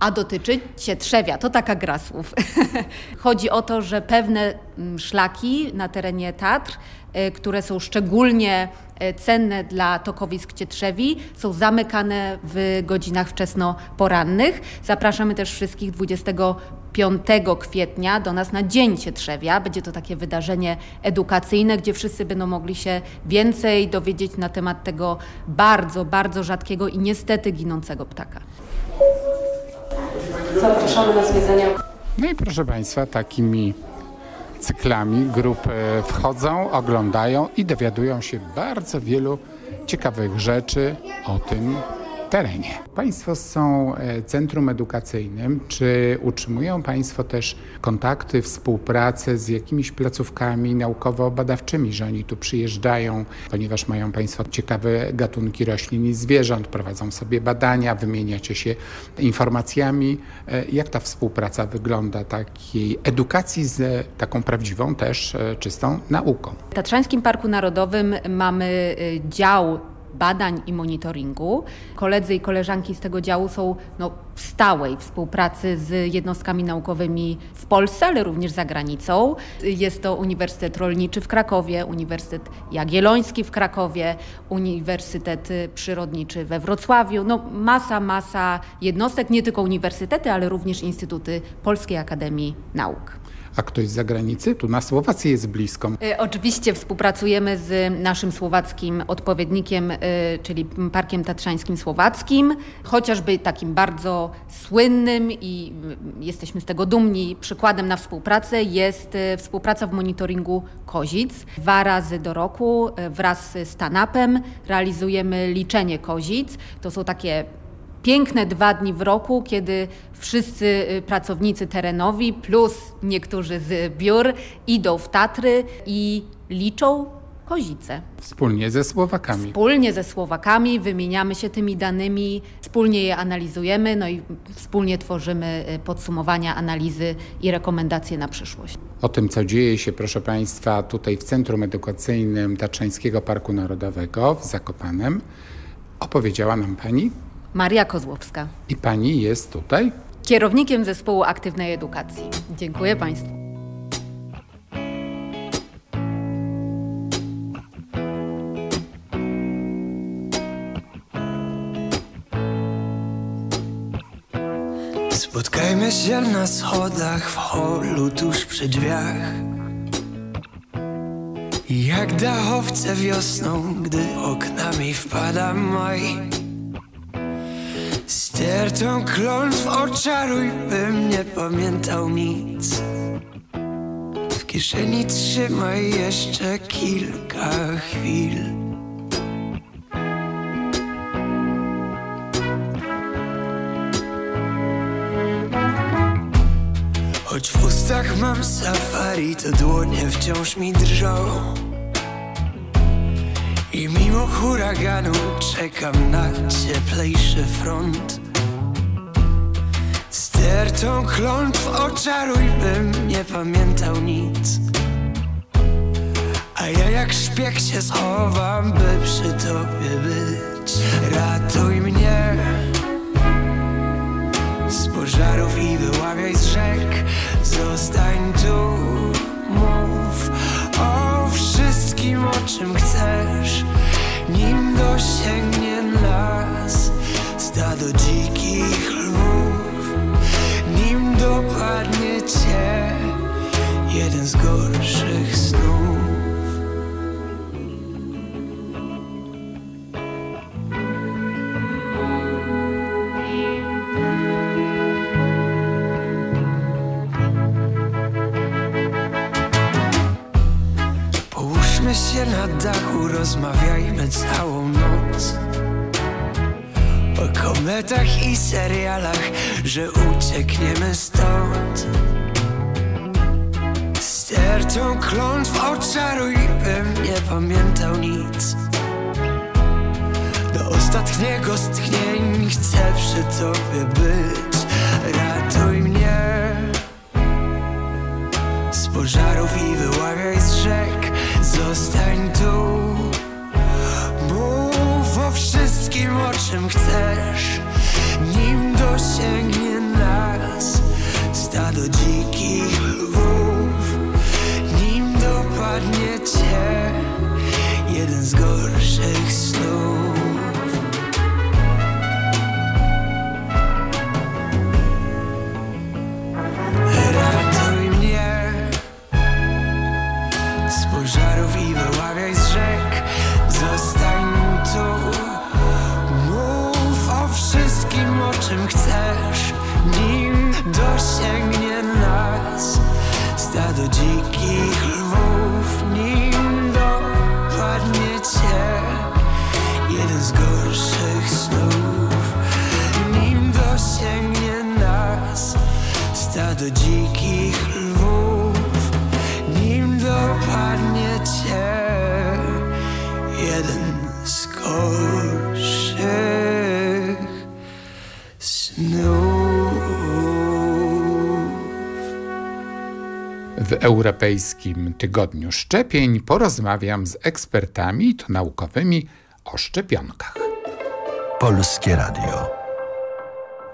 a dotyczy Cietrzewia. To taka gra słów. Chodzi o to, że pewne szlaki na terenie Tatr, y, które są szczególnie y, cenne dla tokowisk Cietrzewi, są zamykane w godzinach wczesno-porannych. Zapraszamy też wszystkich 25 kwietnia do nas na Dzień Cietrzewia. Będzie to takie wydarzenie edukacyjne, gdzie wszyscy będą mogli się więcej dowiedzieć na temat tego bardzo, bardzo rzadkiego i niestety ginącego ptaka. Zapraszamy na zwiedzanie. No i proszę Państwa, takimi cyklami grupy wchodzą, oglądają i dowiadują się bardzo wielu ciekawych rzeczy o tym, terenie. Państwo są e, centrum edukacyjnym. Czy utrzymują Państwo też kontakty, współpracę z jakimiś placówkami naukowo-badawczymi, że oni tu przyjeżdżają, ponieważ mają Państwo ciekawe gatunki roślin i zwierząt, prowadzą sobie badania, wymieniacie się informacjami. E, jak ta współpraca wygląda takiej edukacji z taką prawdziwą też e, czystą nauką? W Tatrzańskim Parku Narodowym mamy dział badań i monitoringu. Koledzy i koleżanki z tego działu są no, w stałej współpracy z jednostkami naukowymi w Polsce, ale również za granicą. Jest to Uniwersytet Rolniczy w Krakowie, Uniwersytet Jagielloński w Krakowie, Uniwersytet Przyrodniczy we Wrocławiu. No, masa, masa jednostek, nie tylko uniwersytety, ale również instytuty Polskiej Akademii Nauk a ktoś z zagranicy? Tu na Słowacji jest blisko. Y, oczywiście współpracujemy z naszym słowackim odpowiednikiem, y, czyli Parkiem Tatrzańskim Słowackim, chociażby takim bardzo słynnym i y, jesteśmy z tego dumni przykładem na współpracę jest współpraca w monitoringu kozic. Dwa razy do roku wraz z TANAP-em realizujemy liczenie kozic. To są takie piękne dwa dni w roku, kiedy wszyscy y, pracownicy terenowi plus niektórzy z biur idą w Tatry i liczą kozice. Wspólnie ze Słowakami. Wspólnie ze Słowakami wymieniamy się tymi danymi, wspólnie je analizujemy, no i wspólnie tworzymy y, podsumowania, analizy i rekomendacje na przyszłość. O tym, co dzieje się, proszę Państwa, tutaj w Centrum Edukacyjnym Tatrzańskiego Parku Narodowego w Zakopanem, opowiedziała nam Pani Maria Kozłowska. I pani jest tutaj? Kierownikiem zespołu aktywnej edukacji. Dziękuję Państwu. Spotkajmy się na schodach w holu tuż przy drzwiach Jak dachowce wiosną, gdy oknami wpada maj Stertą klątw oczaruj, bym nie pamiętał nic. W kieszeni trzymaj jeszcze kilka chwil. Choć w ustach mam safari, to dłonie wciąż mi drżą. I mimo huraganu czekam na cieplejszy front Stertą klątw oczaruj, bym nie pamiętał nic. A ja jak szpieg się schowam, by przy tobie być. Ratuj mnie z pożarów i wyławiaj z rzek. Zostań tu, mów o wszystkim, o czym chcesz. Nim dosięgnie nas stado dzikich lwów dopadnie cię jeden z gorszych snów. Połóżmy się na dachu, rozmawiajmy całą o kometach i serialach, że uciekniemy stąd. Sterczą klątw oczaruj, bym nie pamiętał nic. Do ostatniego z tchnień chcę przy tobie być. Ratuj mnie. Z pożarów i wyławiaj z rzek Zostań tu. Mów o wszystkim o czym chcesz Stado dzikich lwów Nim dopadnie cię Jeden z gorszych snów W Europejskim Tygodniu Szczepień porozmawiam z ekspertami, to naukowymi, o szczepionkach. Polskie Radio.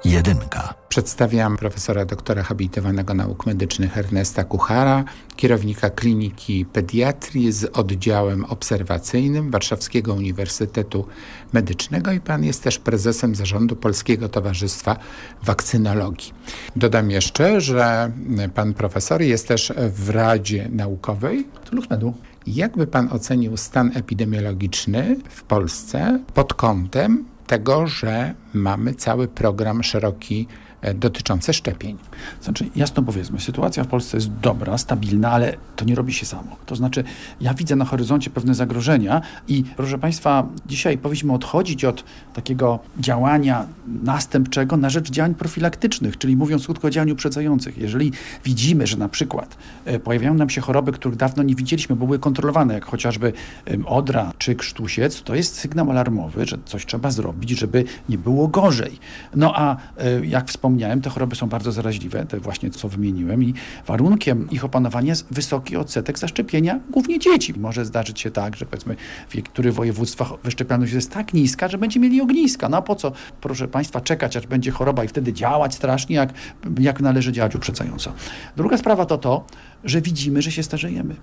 Jedynka. Przedstawiam profesora doktora habilitowanego nauk medycznych Ernesta Kuchara, kierownika Kliniki Pediatrii z oddziałem obserwacyjnym Warszawskiego Uniwersytetu Medycznego i pan jest też prezesem zarządu Polskiego Towarzystwa Wakcynologii. Dodam jeszcze, że pan profesor jest też w Radzie Naukowej Luchmedu. Jakby pan ocenił stan epidemiologiczny w Polsce pod kątem tego, że mamy cały program szeroki e, dotyczący szczepień. Znaczy, jasno powiedzmy, sytuacja w Polsce jest dobra, stabilna, ale to nie robi się samo. To znaczy, ja widzę na horyzoncie pewne zagrożenia i proszę Państwa, dzisiaj powinniśmy odchodzić od takiego działania następczego na rzecz działań profilaktycznych, czyli mówiąc krótko o działaniu uprzedzających. Jeżeli widzimy, że na przykład e, pojawiają nam się choroby, których dawno nie widzieliśmy, bo były kontrolowane, jak chociażby odra czy krztusiec, to jest sygnał alarmowy, że coś trzeba zrobić, żeby nie było gorzej. No a e, jak wspomniałem, te choroby są bardzo zaraźliwe, te właśnie co wymieniłem i warunkiem ich opanowania jest wysoki odsetek zaszczepienia głównie dzieci. Może zdarzyć się tak, że powiedzmy w niektórych województwach wyszczepialność jest tak niska, że będziemy mieli ogniska. No a po co, proszę Państwa, czekać, aż będzie choroba i wtedy działać strasznie, jak, jak należy działać uprzedzająco. Druga sprawa to to, że widzimy, że się starzejemy.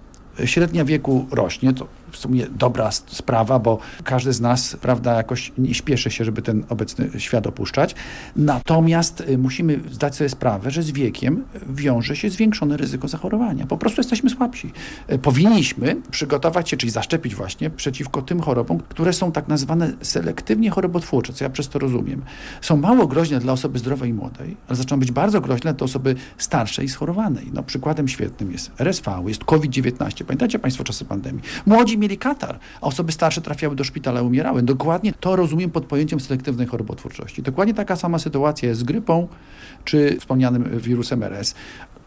Średnia wieku rośnie, to w sumie dobra sprawa, bo każdy z nas, prawda, jakoś nie śpieszy się, żeby ten obecny świat opuszczać. Natomiast y, musimy zdać sobie sprawę, że z wiekiem wiąże się zwiększone ryzyko zachorowania. Po prostu jesteśmy słabsi. Y, Powinniśmy przygotować się, czyli zaszczepić właśnie przeciwko tym chorobom, które są tak nazwane selektywnie chorobotwórcze, co ja przez to rozumiem. Są mało groźne dla osoby zdrowej i młodej, ale zaczną być bardzo groźne dla osoby starszej i schorowanej. No, przykładem świetnym jest RSV, jest COVID-19. Pamiętacie Państwo czasy pandemii? Młodzi mieli katar, a osoby starsze trafiały do szpitala umierały. Dokładnie to rozumiem pod pojęciem selektywnej chorobotwórczości. Dokładnie taka sama sytuacja jest z grypą, czy wspomnianym wirusem RS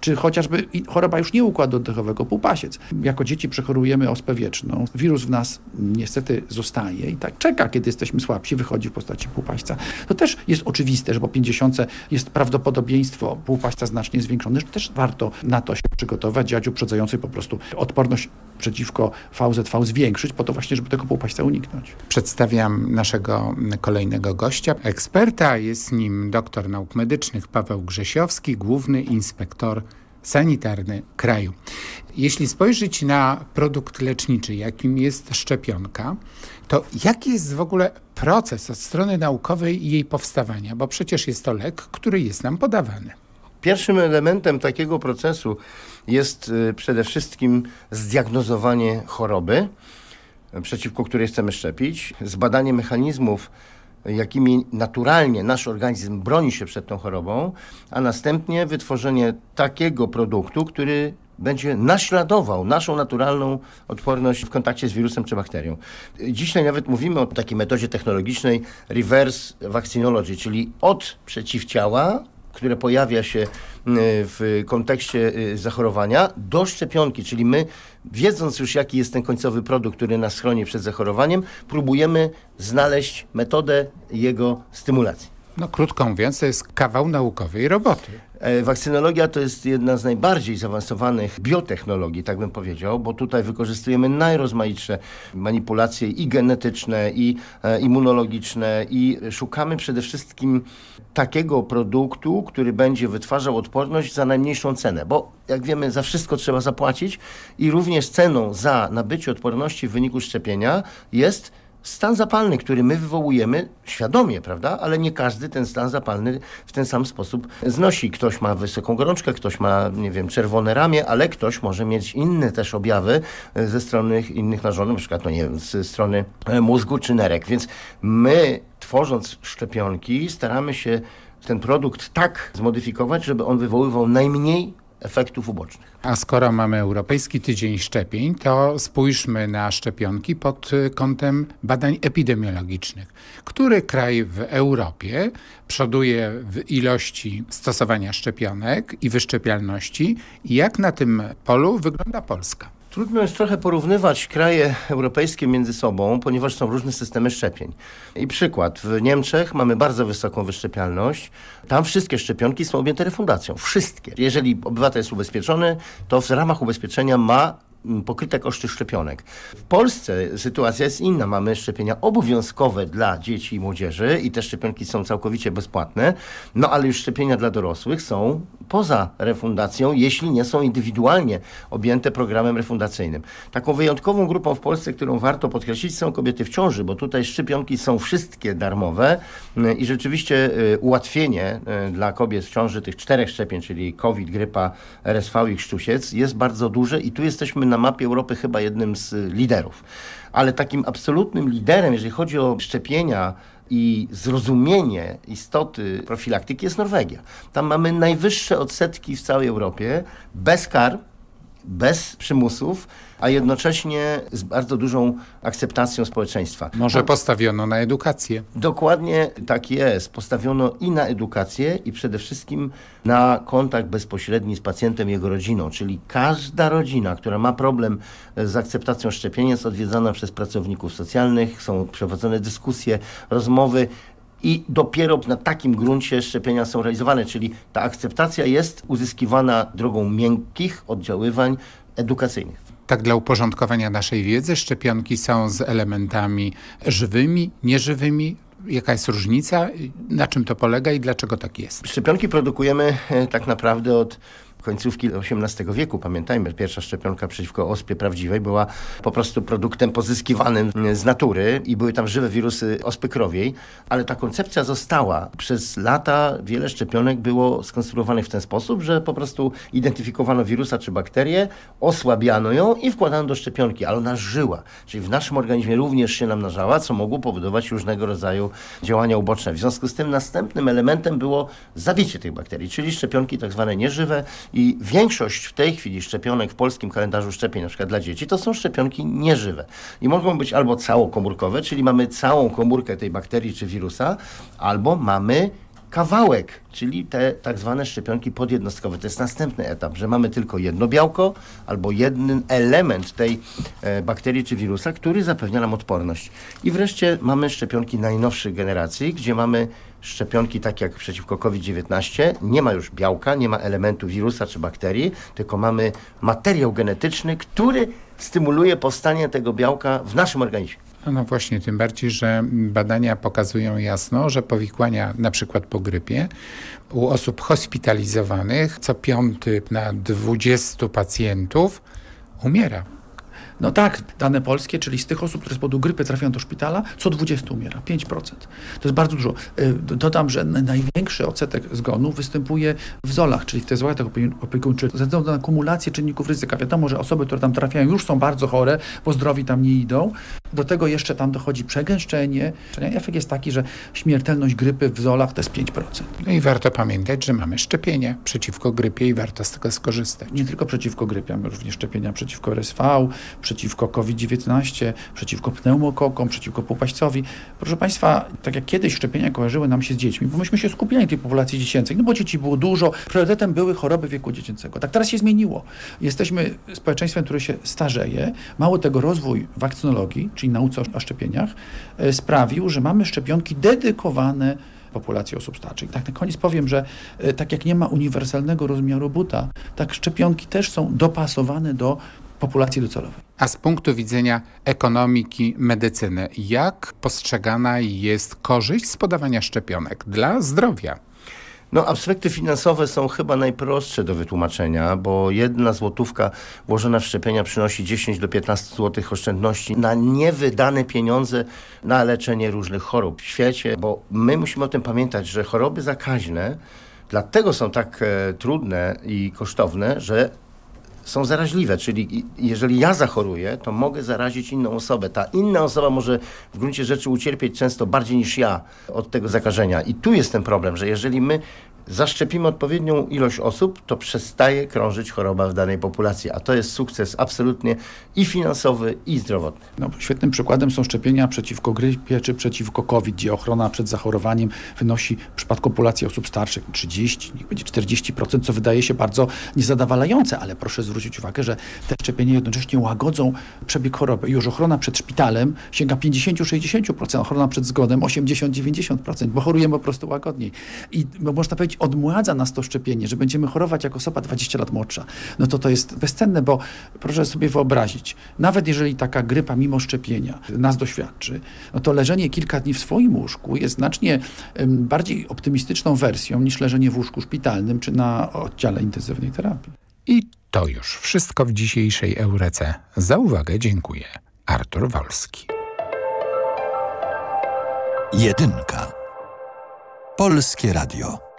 czy chociażby choroba już nie układu oddechowego, półpasiec. Jako dzieci przechorujemy ospę wieczną. Wirus w nas niestety zostaje i tak czeka, kiedy jesteśmy słabsi, wychodzi w postaci półpaśca. To też jest oczywiste, że po 50 jest prawdopodobieństwo półpaśca znacznie zwiększone, że też warto na to się przygotować, działać uprzedzająco i po prostu odporność przeciwko VZV zwiększyć, po to właśnie, żeby tego półpaśca uniknąć. Przedstawiam naszego kolejnego gościa, eksperta, jest nim doktor nauk medycznych Paweł Grzesiowski, główny inspektor sanitarny kraju. Jeśli spojrzeć na produkt leczniczy, jakim jest szczepionka, to jaki jest w ogóle proces od strony naukowej jej powstawania? Bo przecież jest to lek, który jest nam podawany. Pierwszym elementem takiego procesu jest y, przede wszystkim zdiagnozowanie choroby, przeciwko której chcemy szczepić, zbadanie mechanizmów, jakimi naturalnie nasz organizm broni się przed tą chorobą, a następnie wytworzenie takiego produktu, który będzie naśladował naszą naturalną odporność w kontakcie z wirusem czy bakterią. Dzisiaj nawet mówimy o takiej metodzie technologicznej reverse vaccinology, czyli od przeciwciała które pojawia się y, w kontekście y, zachorowania, do szczepionki, czyli my, wiedząc już jaki jest ten końcowy produkt, który nas chroni przed zachorowaniem, próbujemy znaleźć metodę jego stymulacji. No krótko mówiąc, to jest kawał naukowej roboty. E, wakcynologia to jest jedna z najbardziej zaawansowanych biotechnologii, tak bym powiedział, bo tutaj wykorzystujemy najrozmaitsze manipulacje i genetyczne, i e, immunologiczne i szukamy przede wszystkim takiego produktu, który będzie wytwarzał odporność za najmniejszą cenę, bo jak wiemy, za wszystko trzeba zapłacić i również ceną za nabycie odporności w wyniku szczepienia jest stan zapalny, który my wywołujemy świadomie, prawda? Ale nie każdy ten stan zapalny w ten sam sposób znosi. Ktoś ma wysoką gorączkę, ktoś ma, nie wiem, czerwone ramię, ale ktoś może mieć inne też objawy e, ze strony innych narządów, na przykład, no nie wiem, ze strony e, mózgu czy nerek. Więc my, tworząc szczepionki, staramy się ten produkt tak zmodyfikować, żeby on wywoływał najmniej efektów ubocznych. A skoro mamy Europejski Tydzień Szczepień, to spójrzmy na szczepionki pod kątem badań epidemiologicznych. Który kraj w Europie przoduje w ilości stosowania szczepionek i wyszczepialności jak na tym polu wygląda Polska? Trudno jest trochę porównywać kraje europejskie między sobą, ponieważ są różne systemy szczepień. I przykład, w Niemczech mamy bardzo wysoką wyszczepialność. Tam wszystkie szczepionki są objęte refundacją. Wszystkie. Jeżeli obywatel jest ubezpieczony, to w ramach ubezpieczenia ma pokryte koszty szczepionek. W Polsce sytuacja jest inna. Mamy szczepienia obowiązkowe dla dzieci i młodzieży i te szczepionki są całkowicie bezpłatne, no ale już szczepienia dla dorosłych są poza refundacją, jeśli nie są indywidualnie objęte programem refundacyjnym. Taką wyjątkową grupą w Polsce, którą warto podkreślić, są kobiety w ciąży, bo tutaj szczepionki są wszystkie darmowe i rzeczywiście y, ułatwienie y, dla kobiet w ciąży tych czterech szczepień, czyli COVID, grypa, RSV i krztusiec jest bardzo duże i tu jesteśmy na mapie Europy chyba jednym z liderów. Ale takim absolutnym liderem, jeżeli chodzi o szczepienia i zrozumienie istoty profilaktyki jest Norwegia. Tam mamy najwyższe odsetki w całej Europie, bez kar, bez przymusów, a jednocześnie z bardzo dużą akceptacją społeczeństwa. Może postawiono na edukację. Dokładnie tak jest. Postawiono i na edukację i przede wszystkim na kontakt bezpośredni z pacjentem i jego rodziną, czyli każda rodzina, która ma problem z akceptacją szczepienia jest odwiedzana przez pracowników socjalnych, są prowadzone dyskusje, rozmowy i dopiero na takim gruncie szczepienia są realizowane, czyli ta akceptacja jest uzyskiwana drogą miękkich oddziaływań edukacyjnych. Tak dla uporządkowania naszej wiedzy, szczepionki są z elementami żywymi, nieżywymi. Jaka jest różnica? Na czym to polega i dlaczego tak jest? Szczepionki produkujemy e, tak naprawdę od końcówki XVIII wieku. Pamiętajmy, pierwsza szczepionka przeciwko ospie prawdziwej była po prostu produktem pozyskiwanym z natury i były tam żywe wirusy ospy krowiej, ale ta koncepcja została. Przez lata wiele szczepionek było skonstruowanych w ten sposób, że po prostu identyfikowano wirusa czy bakterię, osłabiano ją i wkładano do szczepionki, ale ona żyła. Czyli w naszym organizmie również się namnażała, co mogło powodować różnego rodzaju działania uboczne. W związku z tym następnym elementem było zabicie tych bakterii, czyli szczepionki tak zwane nieżywe, i większość w tej chwili szczepionek w polskim kalendarzu szczepień, na przykład dla dzieci, to są szczepionki nieżywe. I mogą być albo całokomórkowe, czyli mamy całą komórkę tej bakterii czy wirusa, albo mamy kawałek, czyli te tak zwane szczepionki podjednostkowe. To jest następny etap, że mamy tylko jedno białko albo jeden element tej e, bakterii czy wirusa, który zapewnia nam odporność. I wreszcie mamy szczepionki najnowszych generacji, gdzie mamy szczepionki takie jak przeciwko COVID-19. Nie ma już białka, nie ma elementu wirusa czy bakterii, tylko mamy materiał genetyczny, który stymuluje powstanie tego białka w naszym organizmie. No właśnie, tym bardziej, że badania pokazują jasno, że powikłania na przykład po grypie u osób hospitalizowanych co piąty na 20 pacjentów umiera. No tak, dane polskie, czyli z tych osób, które z powodu grypy trafiają do szpitala, co 20 umiera, 5%. To jest bardzo dużo. Y, Dodam, że największy odsetek zgonów występuje w zolach, czyli w tych zolach opie- opiekuńczych, ze względu na kumulację czynników ryzyka. Wiadomo, że osoby, które tam trafiają, już są bardzo chore, bo zdrowi tam nie idą. Do tego jeszcze tam dochodzi przegęszczenie. Efekt jest taki, że śmiertelność grypy w zolach to jest 5%. No i warto pamiętać, że mamy szczepienie przeciwko grypie i warto z tego skorzystać. Nie tylko przeciwko grypie, mamy również szczepienia przeciwko RSV, przeciwko COVID-19, przeciwko pneumokokom, przeciwko półpaścowi. Proszę Państwa, tak jak kiedyś szczepienia kojarzyły nam się z dziećmi, bo myśmy się skupiali na tej populacji dziecięcej, no bo dzieci było dużo, priorytetem były choroby wieku dziecięcego. Tak teraz się zmieniło. Jesteśmy społeczeństwem, które się starzeje. Mało tego, rozwój wakcynologii, czyli nauce o szczepieniach, e, sprawił, że mamy szczepionki dedykowane populacji osób starszych. Tak na koniec powiem, że e, tak jak nie ma uniwersalnego rozmiaru buta, tak szczepionki też są dopasowane do populacji docelowej. A z punktu widzenia ekonomiki medycyny, jak postrzegana jest korzyść z podawania szczepionek dla zdrowia? No, aspekty finansowe są chyba najprostsze do wytłumaczenia, bo jedna złotówka włożona w szczepienia przynosi 10 do 15 złotych oszczędności na niewydane pieniądze na leczenie różnych chorób w świecie, bo my musimy o tym pamiętać, że choroby zakaźne dlatego są tak e, trudne i kosztowne, że są zaraźliwe, czyli jeżeli ja zachoruję, to mogę zarazić inną osobę. Ta inna osoba może w gruncie rzeczy ucierpieć często bardziej niż ja od tego zakażenia. I tu jest ten problem, że jeżeli my zaszczepimy odpowiednią ilość osób, to przestaje krążyć choroba w danej populacji, a to jest sukces absolutnie i finansowy, i zdrowotny. No, świetnym przykładem są szczepienia przeciwko grypie czy przeciwko COVID, gdzie ochrona przed zachorowaniem wynosi w przypadku populacji osób starszych 30, niech będzie 40%, co wydaje się bardzo niezadowalające, ale proszę zwrócić uwagę, że te szczepienia jednocześnie łagodzą przebieg choroby. Już ochrona przed szpitalem sięga 50-60%, ochrona przed zgonem 80-90%, bo chorujemy po prostu łagodniej. I można powiedzieć, odmładza nas to szczepienie, że będziemy chorować jak osoba 20 lat młodsza. No to to jest bezcenne, bo proszę sobie wyobrazić, nawet jeżeli taka grypa mimo szczepienia nas doświadczy, no to leżenie kilka dni w swoim łóżku jest znacznie bardziej optymistyczną wersją niż leżenie w łóżku szpitalnym czy na oddziale intensywnej terapii. I to już wszystko w dzisiejszej Eurece. Za uwagę dziękuję. Artur Wolski. Jedynka. Polskie Radio.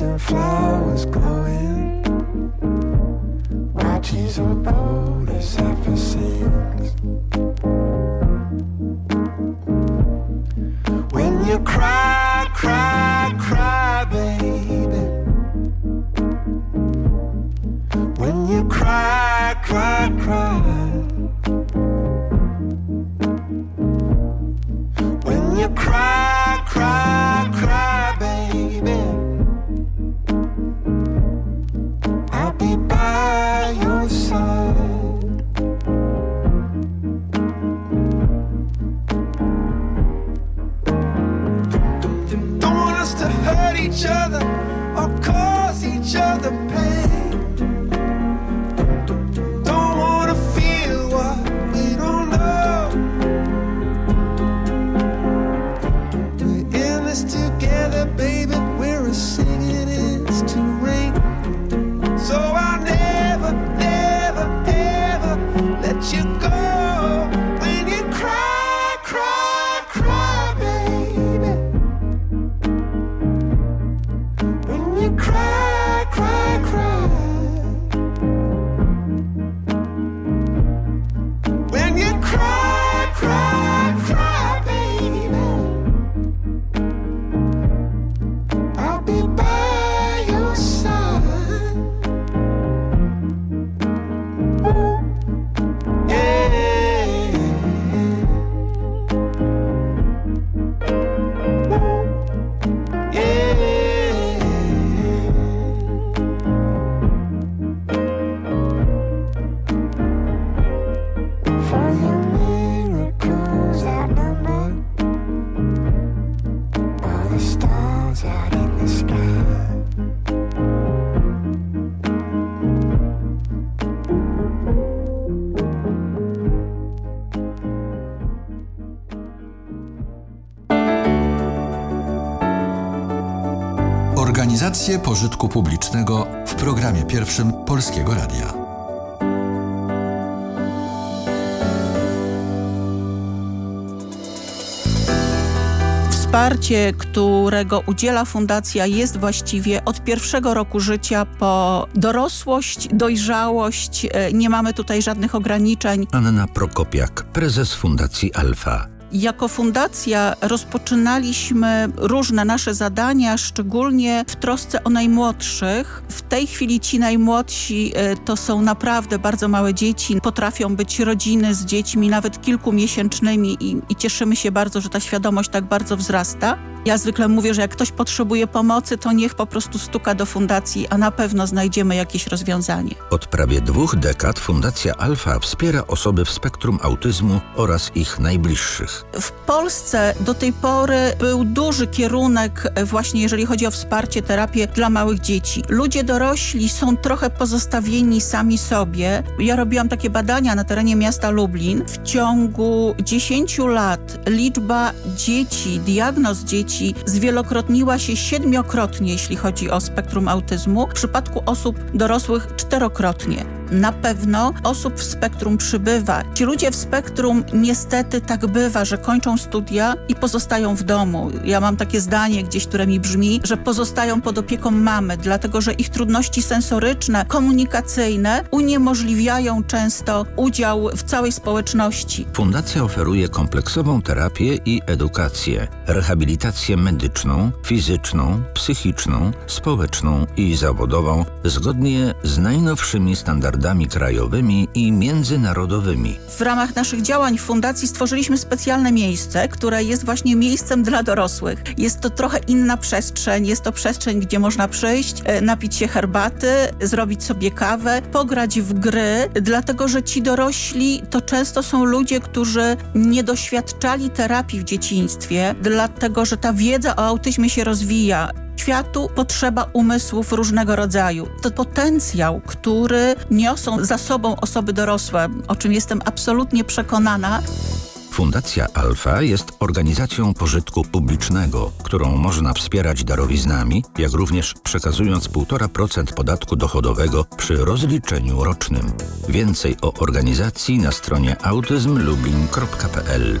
And flowers glowing, watches or boat as ever sings. When you cry, cry, cry, baby. When you cry, cry, cry. Each other or cause each other pain. Don't wanna feel what we don't know. We're in this together, baby. Pożytku publicznego w programie pierwszym Polskiego Radia. Wsparcie, którego udziela fundacja jest właściwie od pierwszego roku życia po dorosłość, dojrzałość. E, nie mamy tutaj żadnych ograniczeń. Anna Prokopiak, prezes Fundacji Alfa. Jako fundacja rozpoczynaliśmy różne nasze zadania, szczególnie w trosce o najmłodszych. W tej chwili ci najmłodsi e, to są naprawdę bardzo małe dzieci. Potrafią być rodziny z dziećmi nawet kilkumiesięcznymi i, i cieszymy się bardzo, że ta świadomość tak bardzo wzrasta. Ja zwykle mówię, że jak ktoś potrzebuje pomocy, to niech po prostu stuka do fundacji, a na pewno znajdziemy jakieś rozwiązanie. Od prawie dwóch dekad Fundacja Alfa wspiera osoby w spektrum autyzmu oraz ich najbliższych. W Polsce do tej pory był duży kierunek e, właśnie jeżeli chodzi o wsparcie, terapię dla małych dzieci. Ludzie dorośli są trochę pozostawieni sami sobie. Ja robiłam takie badania na terenie miasta Lublin. W ciągu 10 lat liczba dzieci, diagnoz dzieci zwielokrotniła się siedmiokrotnie, jeśli chodzi o spektrum autyzmu. W przypadku osób dorosłych czterokrotnie. Na pewno osób w spektrum przybywa. Ci ludzie w spektrum niestety tak bywa, że kończą studia i pozostają w domu. Ja mam takie zdanie gdzieś, które mi brzmi, że pozostają pod opieką mamy, dlatego że ich trudności sensoryczne, komunikacyjne uniemożliwiają często udział w całej społeczności. Fundacja oferuje kompleksową terapię i edukację, rehabilitację medyczną, fizyczną, psychiczną, społeczną i zawodową zgodnie z najnowszymi standardami krajowymi i międzynarodowymi. W ramach naszych działań w fundacji stworzyliśmy specjalne miejsce, które jest właśnie miejscem dla dorosłych. Jest to trochę inna przestrzeń, jest to przestrzeń, gdzie można przyjść, e, napić się herbaty, zrobić sobie kawę, pograć w gry, dlatego że ci dorośli to często są ludzie, którzy nie doświadczali terapii w dzieciństwie, dlatego że ta wiedza o autyzmie się rozwija światu potrzeba umysłów różnego rodzaju. To potencjał, który niosą za sobą osoby dorosłe, o czym jestem absolutnie przekonana. Fundacja Alfa jest organizacją pożytku publicznego, którą można wspierać darowiznami, jak również przekazując 1,5% podatku dochodowego przy rozliczeniu rocznym. Więcej o organizacji na stronie autyzmlublin.pl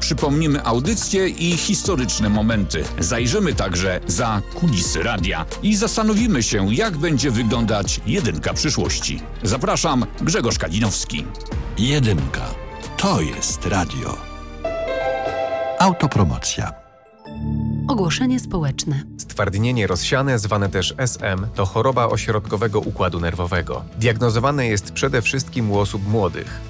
Przypomnimy audycje i historyczne momenty. Zajrzymy także za kulisy radia i zastanowimy się, jak będzie wyglądać jedynka przyszłości. Zapraszam, Grzegorz Kalinowski. Jedynka. To jest radio. Autopromocja. Ogłoszenie społeczne. Stwardnienie rozsiane, zwane też SM, to choroba ośrodkowego układu nerwowego. Diagnozowane jest przede wszystkim u osób młodych.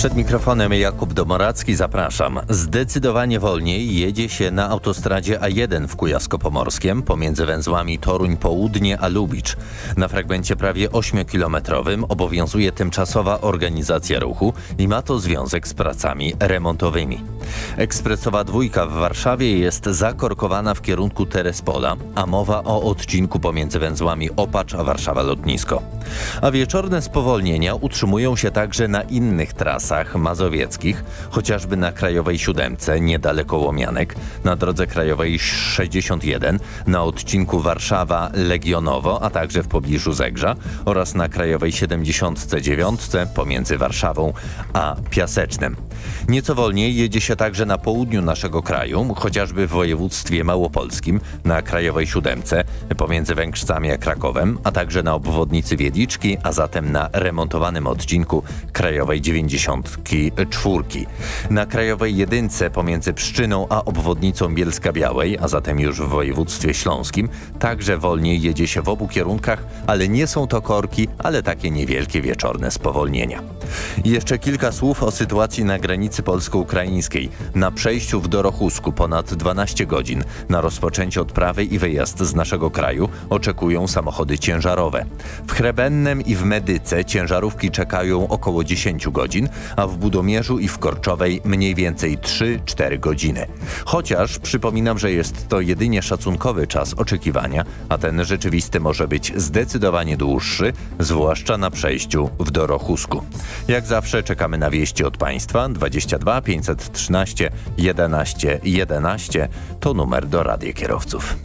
Przed mikrofonem Jakub Domoracki zapraszam. Zdecydowanie wolniej jedzie się na autostradzie A1 w Kujawsko-Pomorskiem pomiędzy węzłami Toruń Południe a Lubicz. Na fragmencie prawie 8-kilometrowym obowiązuje tymczasowa organizacja ruchu i ma to związek z pracami remontowymi. Ekspresowa dwójka w Warszawie jest zakorkowana w kierunku Terespola, a mowa o odcinku pomiędzy węzłami Opacz a Warszawa Lotnisko. A wieczorne spowolnienia utrzymują się także na innych trasach trasach mazowieckich, chociażby na Krajowej Siódemce, niedaleko Łomianek, na drodze krajowej 61, na odcinku Warszawa-Legionowo, a także w pobliżu Zegrza oraz na Krajowej 79 pomiędzy Warszawą a Piasecznem. Nieco wolniej jedzie się także na południu naszego kraju, chociażby w województwie małopolskim, na Krajowej Siódemce, pomiędzy Węgrzcami a Krakowem, a także na obwodnicy Wiedliczki, a zatem na remontowanym odcinku Krajowej 94. Na Krajowej Jedynce pomiędzy Pszczyną a obwodnicą Bielska Białej, a zatem już w województwie śląskim, także wolniej jedzie się w obu kierunkach, ale nie są to korki, ale takie niewielkie wieczorne spowolnienia. Jeszcze kilka słów o sytuacji na granicy polsko-ukraińskiej. Na przejściu w Dorochusku ponad 12 godzin na rozpoczęcie odprawy i wyjazd z naszego kraju oczekują samochody ciężarowe. W Chrebennem i w Medyce ciężarówki czekają około 10 godzin, a w Budomierzu i w Korczowej mniej więcej 3-4 godziny. Chociaż przypominam, że jest to jedynie szacunkowy czas oczekiwania, a ten rzeczywisty może być zdecydowanie dłuższy, zwłaszcza na przejściu w Dorochusku. Jak zawsze czekamy na wieści od Państwa 22 513 11 11 to numer do radiokierowców.